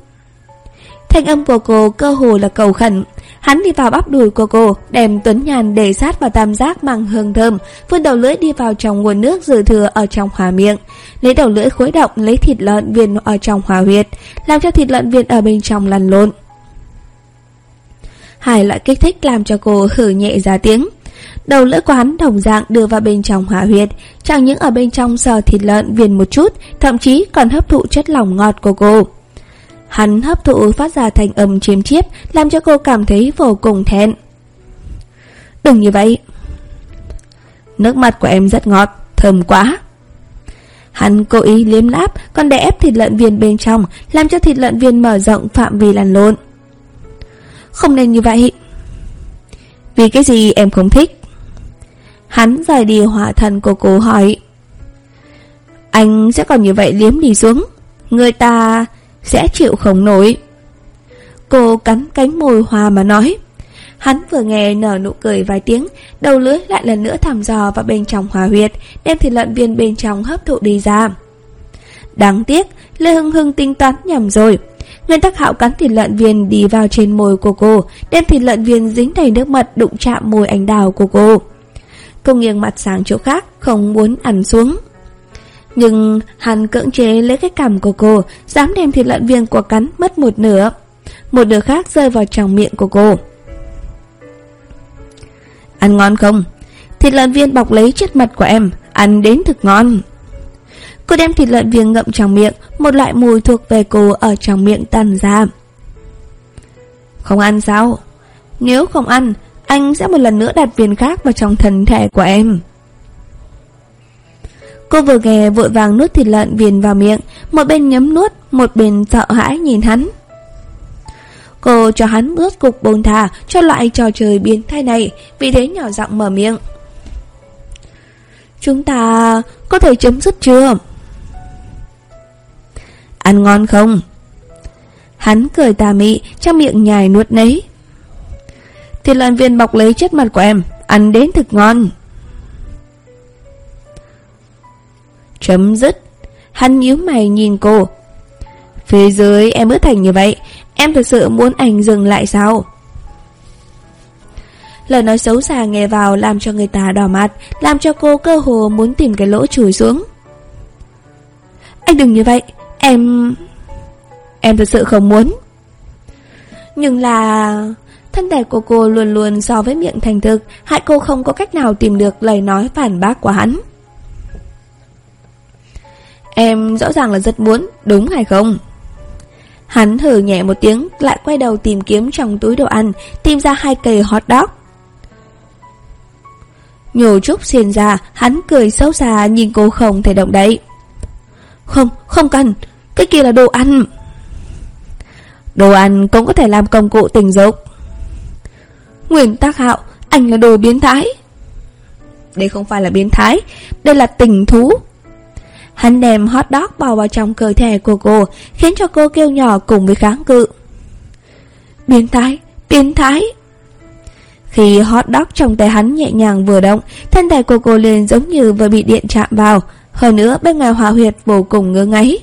Thanh âm của cô cơ hồ là cầu khẩn. Hắn đi vào bắp đùi của cô, Đem tuấn nhàn để sát vào tam giác mang hương thơm, Vươn đầu lưỡi đi vào trong nguồn nước dự thừa ở trong hòa miệng, Lấy đầu lưỡi khối động, lấy thịt lợn viên ở trong hòa huyệt, Làm cho thịt lợn viên ở bên trong lăn lộn. Hai loại kích thích làm cho cô hử nhẹ ra tiếng. Đầu lưỡi của hắn đồng dạng đưa vào bên trong hỏa huyệt, Chẳng những ở bên trong sờ thịt lợn viên một chút, Thậm chí còn hấp thụ chất lỏng ngọt của cô. Hắn hấp thụ phát ra thành âm chiếm chiếp Làm cho cô cảm thấy vô cùng thẹn. Đừng như vậy. Nước mặt của em rất ngọt, Thơm quá. Hắn cố ý liếm láp, Còn để ép thịt lợn viên bên trong, Làm cho thịt lợn viên mở rộng phạm vi lăn lộn. Không nên như vậy. Vì cái gì em không thích? Hắn rời đi hỏa thần của cô hỏi. Anh sẽ còn như vậy liếm đi xuống. Người ta sẽ chịu không nổi. Cô cắn cánh môi hoa mà nói. Hắn vừa nghe nở nụ cười vài tiếng, Đầu lưỡi lại lần nữa thăm dò vào bên trong hòa huyệt, Đem thịt lợn viên bên trong hấp thụ đi ra. Đáng tiếc, Lê Hưng Hưng tính toán nhầm rồi. Nguyên tắc hạo cắn thịt lợn viên đi vào trên môi của cô, Đem thịt lợn viên dính đầy nước mật đụng chạm môi anh đào của cô. Cô nghiêng mặt sang chỗ khác, Không muốn ăn xuống. Nhưng hắn cưỡng chế lấy cái cằm của cô, Dám đem thịt lợn viên của cắn mất một nửa. Một nửa khác rơi vào trong miệng của cô. Ăn ngon không? Thịt lợn viên bọc lấy chất mật của em, Ăn đến thực ngon. Cô đem thịt lợn viên ngậm trong miệng, Một loại mùi thuộc về cô ở trong miệng tàn ra. Không ăn sao? Nếu không ăn, Anh sẽ một lần nữa đặt viên khác vào trong thân thể của em. Cô vừa nghe vội vàng nuốt thịt lợn viên vào miệng, Một bên nhấm nuốt, Một bên sợ hãi nhìn hắn Cô cho hắn ướt cục bồn thà Cho loại trò chơi biến thái này, Vì thế nhỏ giọng mở miệng Chúng ta có thể chấm dứt chưa? Ăn ngon không? Hắn cười tà mị, Trong miệng nhài nuốt nấy Thịt lợn viên bọc lấy chất mặt của em, Ăn đến thực ngon Chấm dứt. Hắn nhíu mày nhìn cô. Phía dưới em ướt thành như vậy. Em thực sự muốn anh dừng lại sao? Lời nói xấu xa nghe vào Làm cho người ta đỏ mặt, Làm cho cô cơ hồ muốn tìm cái lỗ chùi xuống. Anh đừng như vậy. Em... Em thực sự không muốn. Nhưng là... Thân thể của cô luôn luôn so với miệng thành thực, Hại cô không có cách nào tìm được lời nói phản bác của hắn. Em rõ ràng là rất muốn, đúng hay không? Hắn hử nhẹ một tiếng, lại quay đầu tìm kiếm trong túi đồ ăn, tìm ra hai cây hot dog. Nhổ trúc xiên ra, hắn cười xấu xa nhìn cô không thể động đậy. Không, không cần, cái kia là đồ ăn. Đồ ăn cũng có thể làm công cụ tình dục. nguyễn tác hạo, anh là đồ biến thái. Đây không phải là biến thái, đây là tình thú. Hắn đem hot dog bao vào trong cơ thể của cô, khiến cho cô kêu nhỏ cùng với kháng cự. Biến thái, biến thái. Khi hot dog trong tay hắn nhẹ nhàng vừa động, thân thể của cô liền giống như vừa bị điện chạm vào. Hơn nữa bên ngoài hòa huyệt vô cùng ngứa ngáy.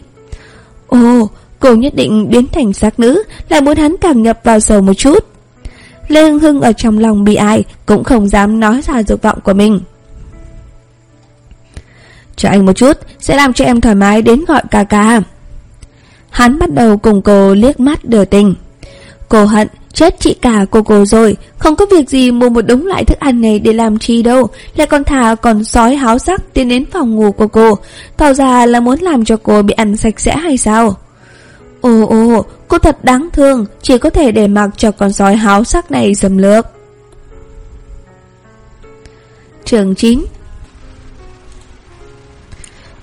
Ồ, cô nhất định biến thành xác nữ, lại muốn hắn càng nhập vào sầu một chút. Lê Hưng Hưng ở trong lòng bị ai cũng không dám nói ra dục vọng của mình. Cho anh một chút, Sẽ làm cho em thoải mái đến gọi ca ca. Hắn bắt đầu cùng cô liếc mắt đờ tình Cô hận, Chết chị cả cô cô rồi, Không có việc gì mua một đống loại thức ăn này để làm chi đâu, Lại còn thả còn sói háo sắc Tiến đến phòng ngủ của cô, Tỏ ra là muốn làm cho cô bị ăn sạch sẽ hay sao? Ồ ồ, Cô thật đáng thương, Chỉ có thể để mặc cho con sói háo sắc này dầm lược. Trường 9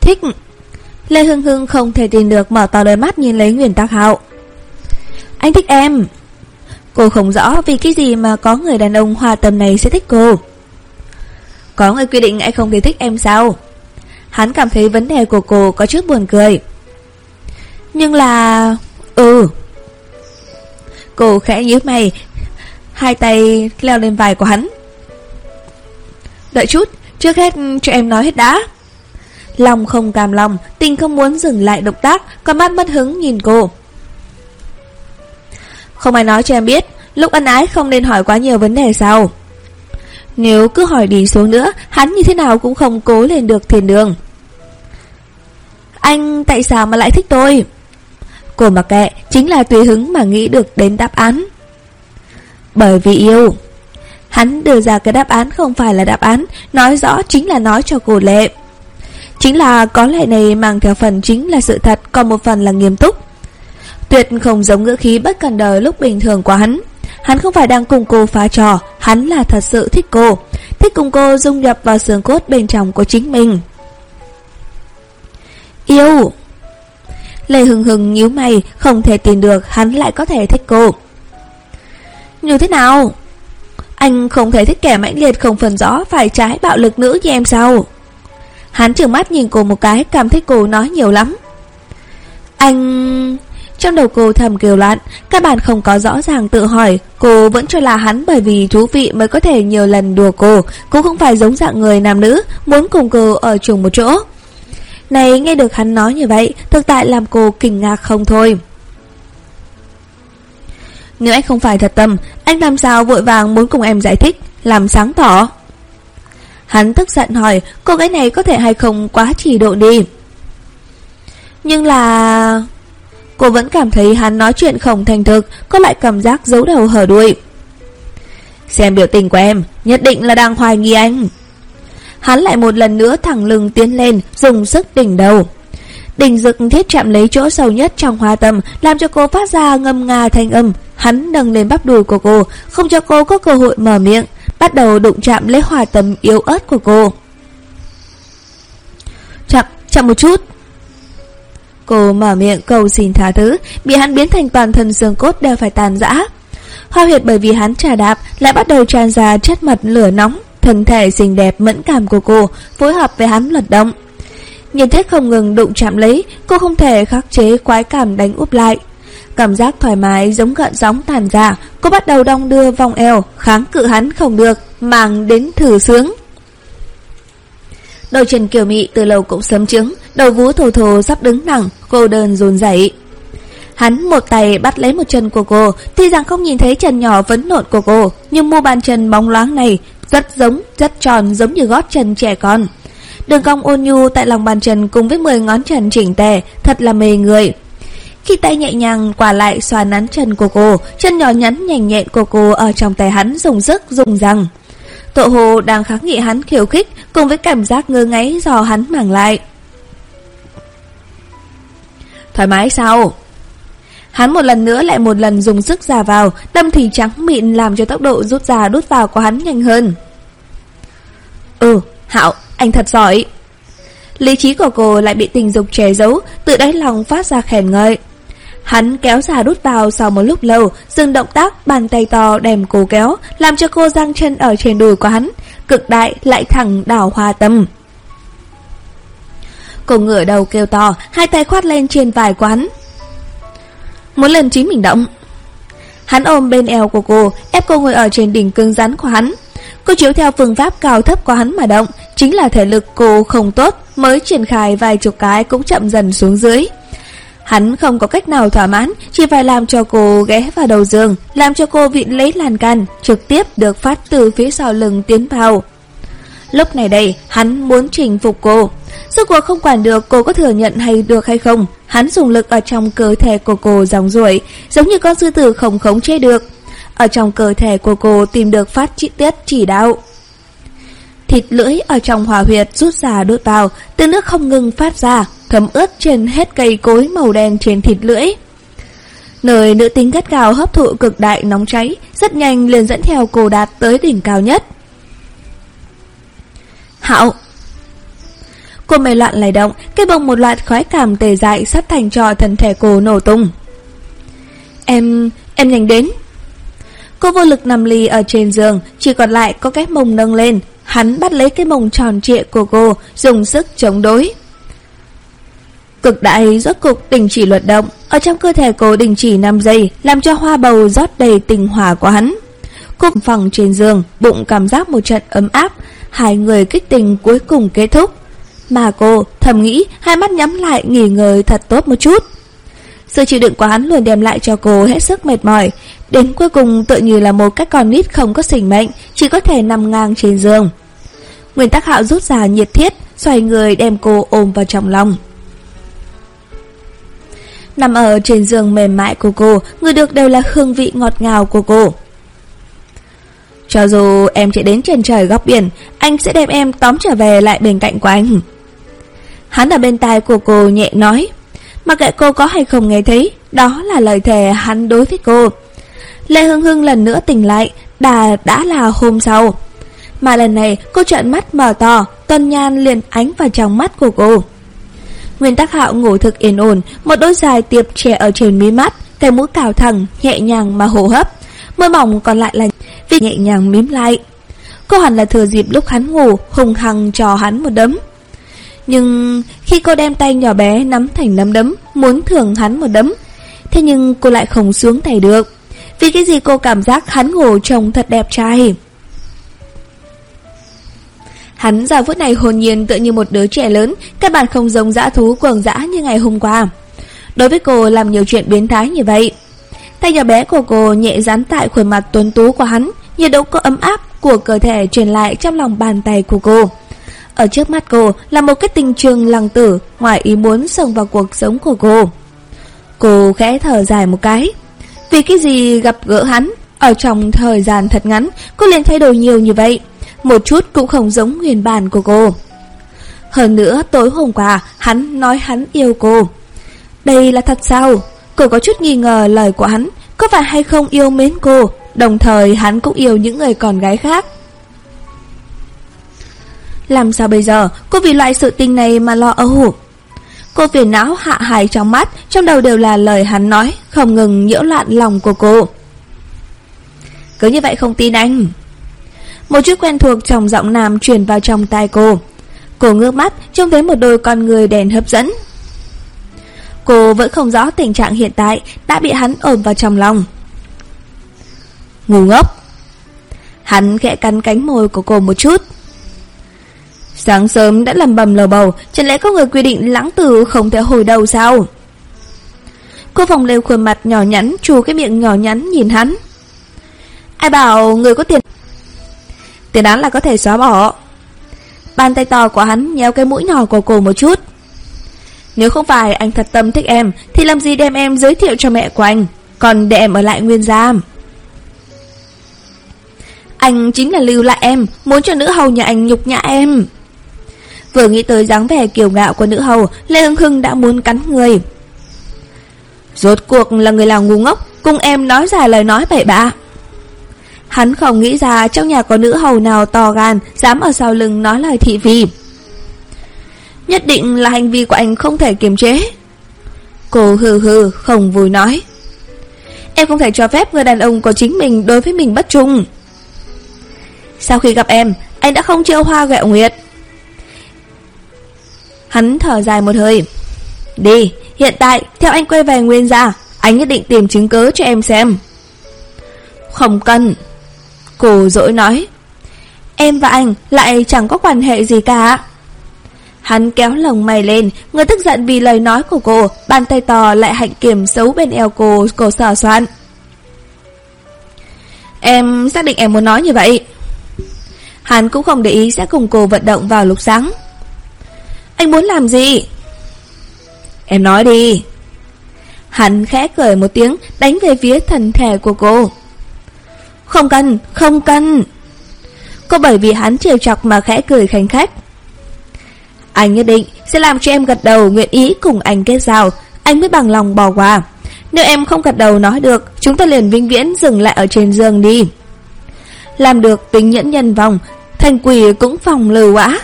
Thích. Lê Hưng Hưng không thể tin được mở to đôi mắt nhìn lấy Nguyễn Tắc Hạo. Anh thích em. Cô không rõ vì cái gì mà có người đàn ông hòa tầm này sẽ thích cô. Có người quy định anh không thể thích em sao? Hắn cảm thấy vấn đề của cô có chút buồn cười. Nhưng là... Ừ. Cô khẽ nhíu mày, Hai tay leo lên vai của hắn. Đợi chút, Trước hết cho em nói hết đã. Lòng không cam lòng, Tình không muốn dừng lại động tác Còn mắt mất hứng nhìn cô. Không ai nói cho em biết, Lúc ân ái không nên hỏi quá nhiều vấn đề sao Nếu cứ hỏi đi xuống nữa, Hắn như thế nào cũng không cố lên được thiền đường. Anh tại sao mà lại thích tôi? Cô mặc kệ, Chính là tùy hứng mà nghĩ được đến đáp án. Bởi vì yêu, Hắn đưa ra cái đáp án không phải là đáp án, Nói rõ chính là nói cho cô lệ. Chính là có lẽ này mang theo phần chính là sự thật, Còn một phần là nghiêm túc. Tuyệt không giống ngữ khí bất cần đời lúc bình thường của hắn. Hắn không phải đang cùng cô phá trò, Hắn là thật sự thích cô, Thích cùng cô dung nhập vào xương cốt bên trong của chính mình. Yêu! Lê Hừng Hừng nhíu mày, Không thể tin được hắn lại có thể thích cô. Như thế nào? Anh không thể thích kẻ mãnh liệt không phần rõ Phải trái bạo lực nữ như em sao? Hắn trừng mắt nhìn cô một cái, Cảm thấy cô nói nhiều lắm. Anh... Trong đầu cô thầm kêu loạn, Các bạn không có rõ ràng tự hỏi, Cô vẫn cho là hắn bởi vì thú vị mới có thể nhiều lần đùa cô. Cô không phải giống dạng người nam nữ, Muốn cùng cô ở chung một chỗ. Này, nghe được hắn nói như vậy, Thực tại làm cô kinh ngạc không thôi. Nếu anh không phải thật tâm, Anh làm sao vội vàng muốn cùng em giải thích, Làm sáng tỏ? Hắn tức giận hỏi, Cô gái này có thể hay không quá chỉ độ đi? Nhưng là... Cô vẫn cảm thấy hắn nói chuyện không thành thực, Có lại cảm giác giấu đầu hở đuôi. Xem biểu tình của em, Nhất định là đang hoài nghi anh. Hắn lại một lần nữa thẳng lưng tiến lên, Dùng sức đỉnh đầu. Đỉnh dực thiết chạm lấy chỗ sâu nhất trong hoa tâm, Làm cho cô phát ra ngâm nga thanh âm. Hắn nâng lên bắp đùi của cô, Không cho cô có cơ hội mở miệng. Bắt đầu đụng chạm lấy hòa tầm yếu ớt của cô. Chậm, chậm một chút. Cô mở miệng cầu xin tha thứ Bị hắn biến thành toàn thân xương cốt đều phải tàn rã. Hoa huyệt bởi vì hắn trà đạp Lại bắt đầu tràn ra chất mật lửa nóng Thân thể xinh đẹp mẫn cảm của cô Phối hợp với hắn lật động. Nhìn thấy không ngừng đụng chạm lấy Cô không thể khắc chế quái cảm đánh úp lại. Cảm giác thoải mái giống gợn sóng tàn ra Cô bắt đầu đong đưa vòng eo Kháng cự hắn không được màng đến thử sướng. Đầu trần kiều mị từ lâu cũng sớm trứng Đầu vú thổ thổ sắp đứng thẳng Cô đơn run rẩy. Hắn một tay bắt lấy một chân của cô Tuy rằng không nhìn thấy chân nhỏ vấn nộn của cô Nhưng mu bàn chân bóng loáng này Rất giống, rất tròn giống như gót chân trẻ con. Đường cong ôn nhu tại lòng bàn chân Cùng với 10 ngón chân chỉnh tề Thật là mê người khi tay nhẹ nhàng quả lại xoa nắn chân của cô, Chân nhỏ nhắn nhanh nhẹn của cô Ở trong tay hắn dùng sức dùng răng. Tộ hồ đang kháng nghị hắn khiêu khích Cùng với cảm giác ngơ ngáy do hắn mang lại. Thoải mái sao? Hắn một lần nữa lại một lần dùng sức ra vào, Đâm thì trắng mịn làm cho tốc độ rút ra đút vào của hắn nhanh hơn. Ừ Hạo, anh thật giỏi. Lý trí của cô lại bị tình dục che giấu, Tự đáy lòng phát ra khen ngợi. Hắn kéo xà đút vào sau một lúc lâu, dừng động tác, bàn tay to đem cô kéo, làm cho cô giang chân ở trên đùi của hắn, cực đại lại thẳng đảo hoa tâm. Cô ngửa đầu kêu to, hai tay khoát lên trên vài của hắn. Muốn lần chính mình động. Hắn ôm bên eo của cô, ép cô ngồi ở trên đỉnh cứng rắn của hắn. Cô chiếu theo phương pháp cao thấp của hắn mà động, chính là thể lực cô không tốt, mới triển khai vài chục cái cũng chậm dần xuống dưới. Hắn không có cách nào thỏa mãn, chỉ phải làm cho cô ghé vào đầu giường, làm cho cô vịn lấy làn can, trực tiếp được phát từ phía sau lưng tiến vào. Lúc này đây, hắn muốn chinh phục cô. Rốt cuộc không quản được cô có thừa nhận hay được hay không, hắn dùng lực ở trong cơ thể của cô dòng ruổi, giống như con sư tử không khống chế được. Ở trong cơ thể của cô tìm được phát chi tiết chỉ đạo. Thịt lưỡi ở trong hòa huyệt rút ra đốt vào, từ nước không ngừng phát ra, thấm ướt trên hết cây cối màu đen trên thịt lưỡi. Nơi nữ tính gắt gào hấp thụ cực đại nóng cháy, rất nhanh liền dẫn theo cô đạt tới đỉnh cao nhất. Hạo Cô mê loạn lay động, cái bông một loạt khói cảm tề dại sắp thành cho thân thể cô nổ tung. Em, em nhanh đến. Cô vô lực nằm lì ở trên giường Chỉ còn lại có cái mông nâng lên Hắn bắt lấy cái mông tròn trịa của cô Dùng sức chống đối Cực đại, rốt cục đình chỉ luật động. Ở trong cơ thể cô đình chỉ 5 giây, Làm cho hoa bầu rót đầy tình hỏa của hắn. Cô phòng trên giường, Bụng cảm giác một trận ấm áp. Hai người kích tình cuối cùng kết thúc. Mà cô thầm nghĩ, Hai mắt nhắm lại nghỉ ngơi thật tốt một chút. Sự chịu đựng của hắn luôn đem lại cho cô hết sức mệt mỏi. Đến cuối cùng tự như là một cái con nít không có sinh mệnh, Chỉ có thể nằm ngang trên giường. Nguyên tắc hạo rút ra nhiệt thiết, Xoay người đem cô ôm vào trong lòng. Nằm ở trên giường mềm mại của cô, Người được đều là hương vị ngọt ngào của cô. Cho dù em chạy đến trên trời góc biển, Anh sẽ đem em tóm trở về lại bên cạnh của anh. Hắn ở bên tai của cô nhẹ nói, Mặc kệ cô có hay không nghe thấy, Đó là lời thề hắn đối với cô. Lê Hương Hương lần nữa tỉnh lại, Đà đã là hôm sau. Mà lần này cô trợn mắt mở to Tân nhan liền ánh vào trong mắt của cô. Nguyên tắc hạo ngủ thực yên ổn, Một đôi dài tiệp trẻ ở trên mí mắt Cái mũi cào thẳng, nhẹ nhàng mà hô hấp. Môi mỏng còn lại là vì nhẹ nhàng mím lại. Cô hẳn là thừa dịp lúc hắn ngủ, Hùng hăng cho hắn một đấm. Nhưng khi cô đem tay nhỏ bé nắm thành nắm đấm, Muốn thưởng hắn một đấm, Thế nhưng cô lại không xuống tay được. Vì cái gì cô cảm giác hắn ngủ trông thật đẹp trai? Hắn giờ phút này hồn nhiên tựa như một đứa trẻ lớn, các bạn không giống dã thú cuồng dã như ngày hôm qua. Đối với cô làm nhiều chuyện biến thái như vậy. Tay nhỏ bé của cô nhẹ dán tại khuôn mặt tuấn tú của hắn, nhiệt độ có ấm áp của cơ thể truyền lại trong lòng bàn tay của cô. Ở trước mắt cô là một cái tình trường lăng tử, ngoài ý muốn xông vào cuộc sống của cô. Cô khẽ thở dài một cái. Vì cái gì gặp gỡ hắn, ở trong thời gian thật ngắn, cô liền thay đổi nhiều như vậy một chút cũng không giống nguyên bản của cô. Hơn nữa tối hôm qua hắn nói hắn yêu cô. Đây là thật sao? Cô có chút nghi ngờ lời của hắn có phải hay không yêu mến cô, đồng thời hắn cũng yêu những người con gái khác. Làm sao bây giờ, cô vì loại sự tình này mà lo âu. Cô phiền não hạ hài trong mắt, trong đầu đều là lời hắn nói, không ngừng nhiễu loạn lòng của cô. Cứ như vậy không tin anh. Một chút quen thuộc trong giọng nam truyền vào trong tai cô. Cô ngước mắt, trông thấy một đôi con người đèn hấp dẫn. Cô vẫn không rõ tình trạng hiện tại đã bị hắn ôm vào trong lòng. Ngu ngốc. Hắn khẽ cắn cánh môi của cô một chút. Sáng sớm đã lầm bầm lờ bầu, chẳng lẽ có người quy định lãng tử không thể hồi đầu sao? Cô phòng lên khuôn mặt nhỏ nhắn, Chù cái miệng nhỏ nhắn nhìn hắn. Ai bảo người có tiền Tiền án là có thể xóa bỏ. Bàn tay to của hắn nhéo cái mũi nhỏ của cô một chút. Nếu không phải anh thật tâm thích em, Thì làm gì đem em giới thiệu cho mẹ của anh, Còn để em ở lại nguyên giam? Anh chính là lưu lại em, Muốn cho nữ hầu nhà anh nhục nhã em. Vừa nghĩ tới dáng vẻ kiều ngạo của nữ hầu, Lê Hưng Hưng đã muốn cắn người. Rốt cuộc là người nào ngu ngốc, Cùng em nói ra lời nói bậy bạ. Hắn không nghĩ ra trong nhà có nữ hầu nào to gan Dám ở sau lưng nói lời thị phi. Nhất định là hành vi của anh không thể kiềm chế. Cô hừ hừ không vui nói. Em không thể cho phép người đàn ông của chính mình đối với mình bất trung. Sau khi gặp em Anh đã không chiêu hoa gẹo nguyệt. Hắn thở dài một hơi. Đi, hiện tại theo anh quay về nguyên gia Anh nhất định tìm chứng cớ cho em xem. Không cần. Cô dỗi nói, Em và anh lại chẳng có quan hệ gì cả. Hắn kéo lồng mày lên Người tức giận vì lời nói của cô, Bàn tay to lại hạnh kiểm xấu bên eo cô Cô sờ soạn. Em xác định em muốn nói như vậy. Hắn cũng không để ý sẽ cùng cô vận động vào lúc sáng. Anh muốn làm gì? Em nói đi. Hắn khẽ cười một tiếng, Đánh về phía thần thể của cô không cần, không cần. Cô bởi vì hắn trêu chọc mà khẽ cười khánh khách. Anh nhất định sẽ làm cho em gật đầu nguyện ý cùng anh kết giao. Anh mới bằng lòng bỏ qua. Nếu em không gật đầu nói được Chúng ta liền vĩnh viễn dừng lại ở trên giường đi. Làm được tính nhẫn nhân vòng Thành quỷ cũng phòng lưu quá.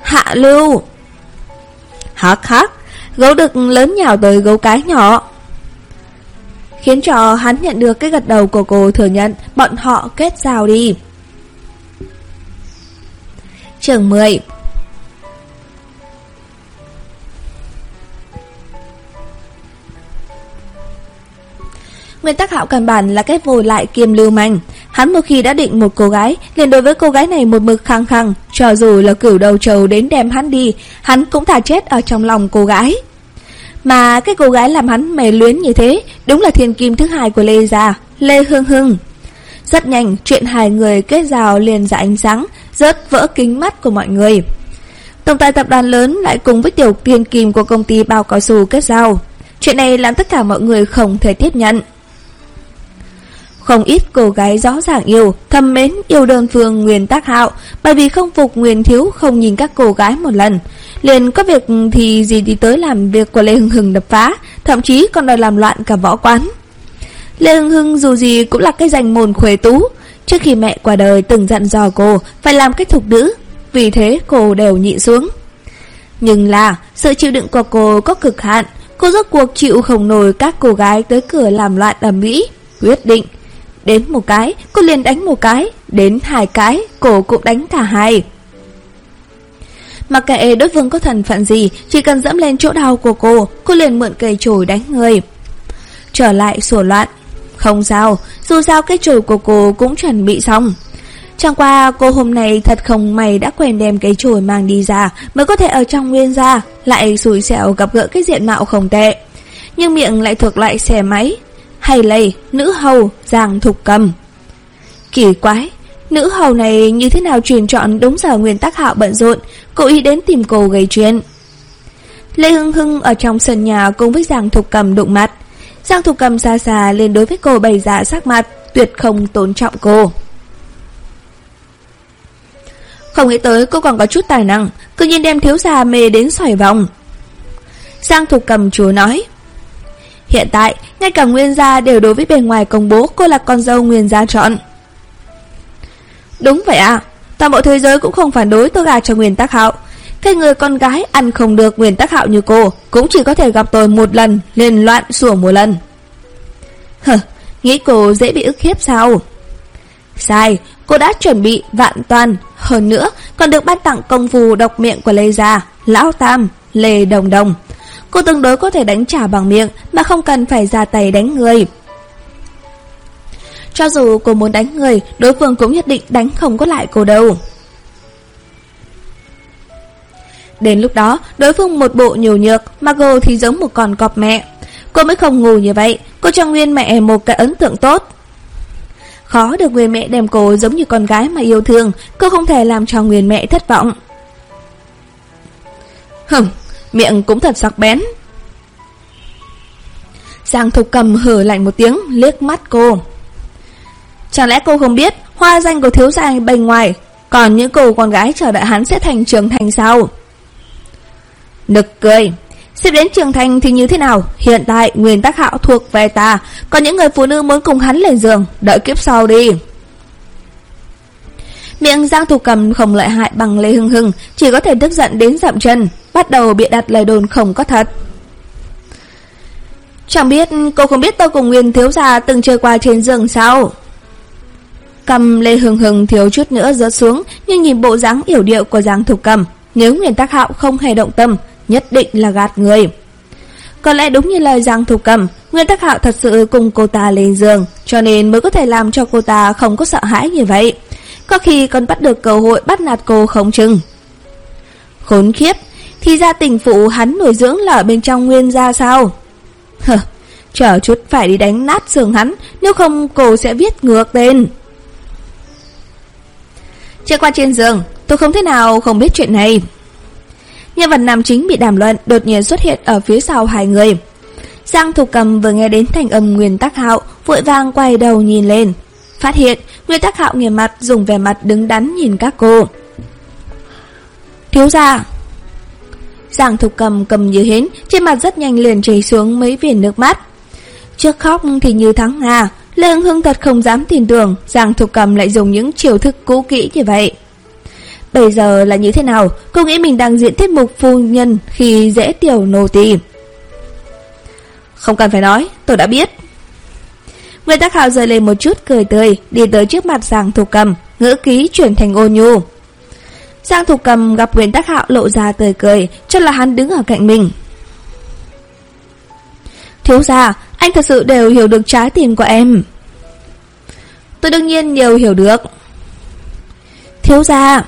Hạ lưu. Hắc hắc Gấu đực lớn nhào tới gấu cái nhỏ khiến cho hắn nhận được cái gật đầu của cô thừa nhận bọn họ kết giao đi. Trường 10 Nguyên tắc hạo căn bản là cái vồi lại kiềm lưu manh. Hắn một khi đã định một cô gái, liền đối với cô gái này một mực khăng khăng, cho dù là cửu đầu trầu đến đem hắn đi, hắn cũng thả chết ở trong lòng cô gái. Mà cái cô gái làm hắn mê luyến như thế, đúng là thiên kim thứ hai của Lê Gia, Lê Hương Hưng. Rất nhanh, chuyện hai người kết giao liền ra ánh sáng, rớt vỡ kính mắt của mọi người. Tổng tài tập đoàn lớn lại cùng với tiểu thiên kim của công ty bao cao su kết giao. Chuyện này làm tất cả mọi người không thể tiếp nhận. Không ít cô gái rõ ràng yêu, thầm mến yêu đơn phương Nguyên Tác Hạo, bởi vì không phục Nguyên Thiếu không nhìn các cô gái một lần. Liền có việc thì gì đi tới làm việc của Lê Hưng Hưng đập phá, thậm chí còn đòi làm loạn cả võ quán. Lê Hưng Hưng dù gì cũng là cái danh môn khuê tú, trước khi mẹ qua đời từng dặn dò cô phải làm cách thục nữ, vì thế cô đều nhịn xuống. Nhưng là, sự chịu đựng của cô có cực hạn, cô rốt cuộc chịu không nổi các cô gái tới cửa làm loạn ầm mỹ, quyết định Đến một cái, cô liền đánh một cái, đến hai cái, cô cũng đánh cả hai. Mặc kệ đối phương có thần phận gì, chỉ cần dẫm lên chỗ đau của cô, cô liền mượn cây chổi đánh người. Trở lại sủa loạn. Không sao, dù sao cái chổi của cô cũng chuẩn bị xong. Chẳng qua cô hôm nay thật không may đã quên đem cái chổi mang đi ra mới có thể ở trong nguyên gia lại xui xẻo gặp gỡ cái diện mạo không tệ. Nhưng miệng lại thuộc lại xe máy, hay lầy, nữ hầu, giang thục cầm. Kỳ quái, nữ hầu này như thế nào truyền chọn đúng giờ nguyên tắc hạo bận rộn, cố ý đến tìm cô gây chuyện. Lê Hưng Hưng ở trong sân nhà cùng với Giang Thục Cầm đụng mặt. Giang Thục Cầm xa xa lên đối với cô bày ra sắc mặt, tuyệt không tôn trọng cô. Không nghĩ tới cô còn có chút tài năng, cứ nhiên đem thiếu già mê đến xoài vòng. Giang Thục Cầm chúa nói. Hiện tại, ngay cả Nguyên gia đều đối với bề ngoài công bố cô là con dâu Nguyên gia chọn. Đúng vậy à, toàn bộ thế giới cũng không phản đối tôi gà cho Nguyên Tác Hạo. Cái người con gái ăn không được Nguyên Tác Hạo như cô, cũng chỉ có thể gặp tôi một lần, liền loạn sủa một lần. Hờ, nghĩ cô dễ bị ức hiếp sao? Sai, cô đã chuẩn bị vạn toàn, hơn nữa còn được ban tặng công phu độc miệng của Lê Gia, Lão Tam, Lê Đồng Đồng. Cô tương đối có thể đánh trả bằng miệng Mà không cần phải ra tay đánh người cho dù cô muốn đánh người Đối phương cũng nhất định đánh không có lại cô đâu Đến lúc đó Đối phương một bộ nhiều nhược Margot thì giống một con cọp mẹ Cô mới không ngủ như vậy Cô cho nguyên mẹ một cái ấn tượng tốt Khó được người mẹ đem cô giống như con gái mà yêu thương Cô không thể làm cho nguyên mẹ thất vọng Hừm miệng cũng thật sắc bén. Giang Thục Cầm hử lạnh một tiếng, liếc mắt cô. Chẳng lẽ cô không biết hoa danh của thiếu gia bên ngoài, còn những cô con gái chờ đợi hắn sẽ thành trưởng thành sao? Nực cười. Xếp đến trưởng thành thì như thế nào? Hiện tại nguyên tắc hạo thuộc về ta, còn những người phụ nữ muốn cùng hắn lên giường, đợi kiếp sau đi. Miệng Giang thủ Cầm không lợi hại bằng Lê Hưng Hưng, chỉ có thể tức giận đến dậm chân, bắt đầu bịa đặt lời đồn không có thật. Chẳng biết cô không biết tôi cùng Nguyên thiếu gia từng chơi qua trên giường sao? Cầm Lê Hưng Hưng thiếu chút nữa rớt xuống, nhưng nhìn bộ dáng yểu điệu của Giang Thục Cầm, nếu Nguyên Tác Hạo không hề động tâm, nhất định là gạt người. Có lẽ đúng như lời Giang Thục Cầm, Nguyên Tác Hạo thật sự cùng cô ta lên giường, cho nên mới có thể làm cho cô ta không có sợ hãi như vậy. Có khi còn bắt được cơ hội bắt nạt cô không chừng. Khốn khiếp, thì ra tình phụ hắn nuôi dưỡng là ở bên trong nguyên gia sao? Hờ, chờ chút phải đi đánh nát giường hắn, nếu không cô sẽ viết ngược tên. Chạy qua trên giường, tôi không thể nào không biết chuyện này. Nhân vật nam chính bị đàm luận đột nhiên xuất hiện ở phía sau hai người. Giang Thục Cầm vừa nghe đến thành âm Nguyên Tắc Hạo, vội vàng quay đầu nhìn lên. Phát hiện, Nguyên Tắc Hạo nghiền mặt dùng vẻ mặt đứng đắn nhìn các cô. Thiếu gia, Giang Thục Cầm cầm như hến, trên mặt rất nhanh liền chảy xuống mấy viền nước mắt. Trước khóc thì như thắng Nga, Lê Hưng thật không dám tin tưởng Giang Thục Cầm lại dùng những chiều thức cũ kỹ như vậy. Bây giờ là như thế nào? Cô nghĩ mình đang diễn tiết mục phu nhân khi dễ tiểu nô tỳ. Không cần phải nói, tôi đã biết. Nguyễn Tắc Hạo rời lên một chút cười tươi, đi tới trước mặt Giang Thục Cầm, ngữ ký chuyển thành ô nhu. Giang Thục Cầm gặp Nguyễn Tắc Hạo lộ ra tươi cười, cho là hắn đứng ở cạnh mình. Thiếu gia, anh thật sự đều hiểu được trái tim của em. Tôi đương nhiên đều hiểu được. Thiếu gia.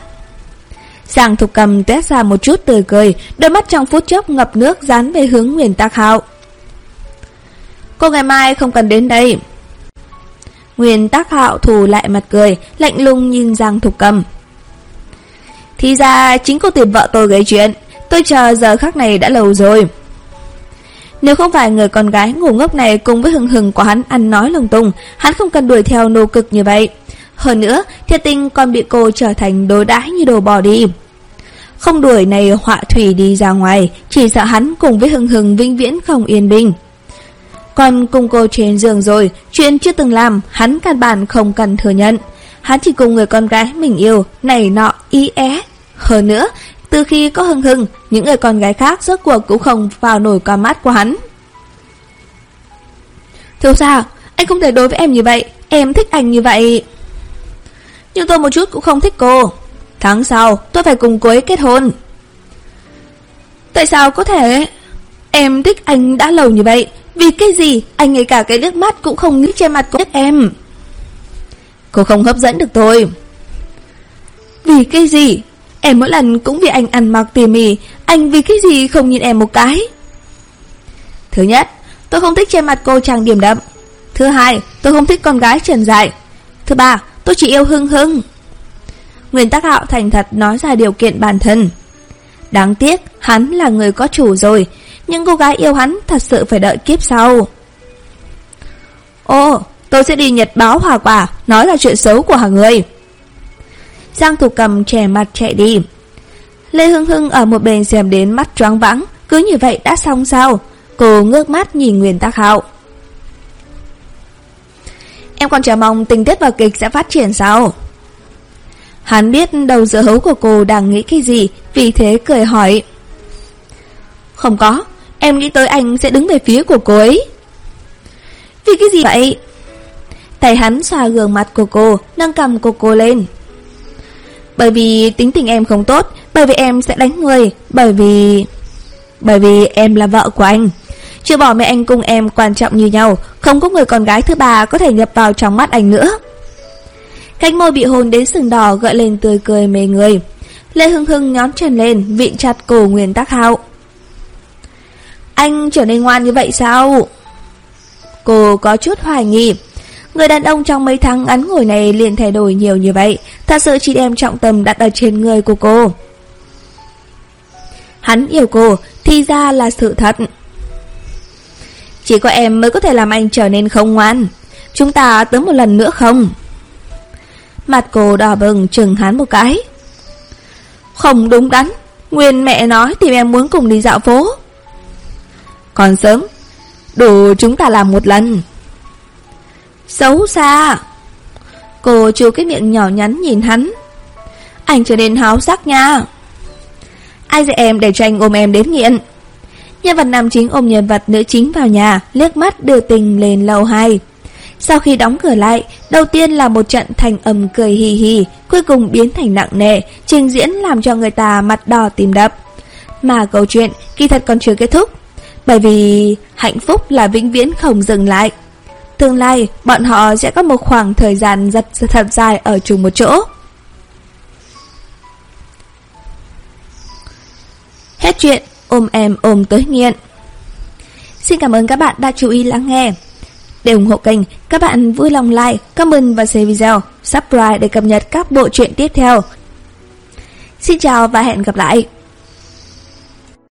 Giang Thục Cầm tét ra một chút tươi cười, đôi mắt trong phút chốc ngập nước dán về hướng Nguyễn Tắc Hạo. Cô ngày mai không cần đến đây. Nguyên Tắc Hạo thủ lại mặt cười, lạnh lùng nhìn Giang Thục Cầm. Thì ra chính cô tìm vợ tôi gây chuyện, tôi chờ giờ khắc này đã lâu rồi. Nếu không phải người con gái ngủ ngốc này cùng với hừng hừng của hắn ăn nói lung tung, hắn không cần đuổi theo nô cực như vậy. Hơn nữa, thiệt tình còn bị cô trở thành đối đãi như đồ bỏ đi. Không đuổi này họa thủy đi ra ngoài, chỉ sợ hắn cùng với hừng hừng vĩnh viễn không yên bình. Còn cùng cô trên giường rồi, chuyện chưa từng làm, hắn căn bản không cần thừa nhận. Hắn chỉ cùng người con gái mình yêu, này nọ, ý é. Hơn nữa, từ khi có hưng hưng, những người con gái khác rốt cuộc cũng không vào nổi con mắt của hắn. Thiếu sao, anh không thể đối với em như vậy, em thích anh như vậy. Nhưng tôi một chút cũng không thích cô. Tháng sau, tôi phải cùng cô ấy kết hôn. Tại sao có thể? Em thích anh đã lâu như vậy, vì cái gì anh ngay cả cái nước mắt cũng không nghĩ trên mặt của em. Cô không hấp dẫn được tôi. Vì cái gì Em mỗi lần cũng vì anh ăn mặc tỉ mỉ, Anh vì cái gì không nhìn em một cái? Thứ nhất, Tôi không thích trên mặt cô trang điểm đậm. Thứ hai, Tôi không thích con gái trần dại. Thứ ba, Tôi chỉ yêu hưng hưng. Nguyên tắc hạo thành thật nói ra điều kiện bản thân. Đáng tiếc, Hắn là người có chủ rồi, Nhưng cô gái yêu hắn thật sự phải đợi kiếp sau. Ồ, Tôi sẽ đi nhật báo hòa quả, Nói là chuyện xấu của hàng người. Giang Thủ Cầm trẻ mặt chạy đi. Lê Hưng Hưng ở một bên xem đến mắt choáng vắng, cứ như vậy đã xong sao? Cô ngước mắt nhìn Nguyên Tắc Hạo. Em còn chờ mong tình tiết và kịch sẽ phát triển sao? Hắn biết đầu giữa hấu của cô đang nghĩ cái gì, vì thế cười hỏi. Không có, em nghĩ tới anh sẽ đứng về phía của cô ấy. Vì cái gì vậy? Tay hắn xoa gương mặt của cô, nâng cầm của cô lên. Bởi vì tính tình em không tốt, Bởi vì em sẽ đánh người, Bởi vì... Bởi vì em là vợ của anh. Chưa bỏ mẹ anh cùng em quan trọng như nhau, Không có người con gái thứ ba có thể nhập vào trong mắt anh nữa. Cánh môi bị hôn đến sừng đỏ gợi lên tươi cười mê người. Lê Hưng Hưng nhón chân lên, Vịn chặt cổ Nguyên Tắc Hạo. Anh trở nên ngoan như vậy sao? Cô có chút hoài nghi. Người đàn ông trong mấy tháng ngắn ngủi này liền thay đổi nhiều như vậy, thật sự chỉ đem trọng tâm đặt ở trên người của cô. Hắn yêu cô, thì ra là sự thật. Chỉ có em mới có thể làm anh trở nên không ngoan. Chúng ta tới một lần nữa không? Mặt cô đỏ bừng chừng hắn một cái. Không đúng đắn, Nguyên mẹ nói tìm em muốn cùng đi dạo phố. Còn sớm, đủ chúng ta làm một lần. Xấu xa. Cô chú cái miệng nhỏ nhắn nhìn hắn. Anh trở nên háo sắc nha. Ai dạy em để cho anh ôm em đến nghiện? Nhân vật nam chính ôm nhân vật nữ chính vào nhà, Liếc mắt đưa tình lên lầu 2 Sau khi đóng cửa lại, Đầu tiên là một trận thành âm cười hì hì, Cuối cùng biến thành nặng nề, Trình diễn làm cho người ta mặt đỏ tìm đập. Mà câu chuyện kỳ thật còn chưa kết thúc, Bởi vì hạnh phúc là vĩnh viễn không dừng lại. Tương lai, bọn họ sẽ có một khoảng thời gian giật thật dài ở chung một chỗ. Hết chuyện, ôm em ôm tới nghiện. Xin cảm ơn các bạn đã chú ý lắng nghe. Để ủng hộ kênh, các bạn vui lòng like, comment và share video, subscribe để cập nhật các bộ truyện tiếp theo. Xin chào và hẹn gặp lại!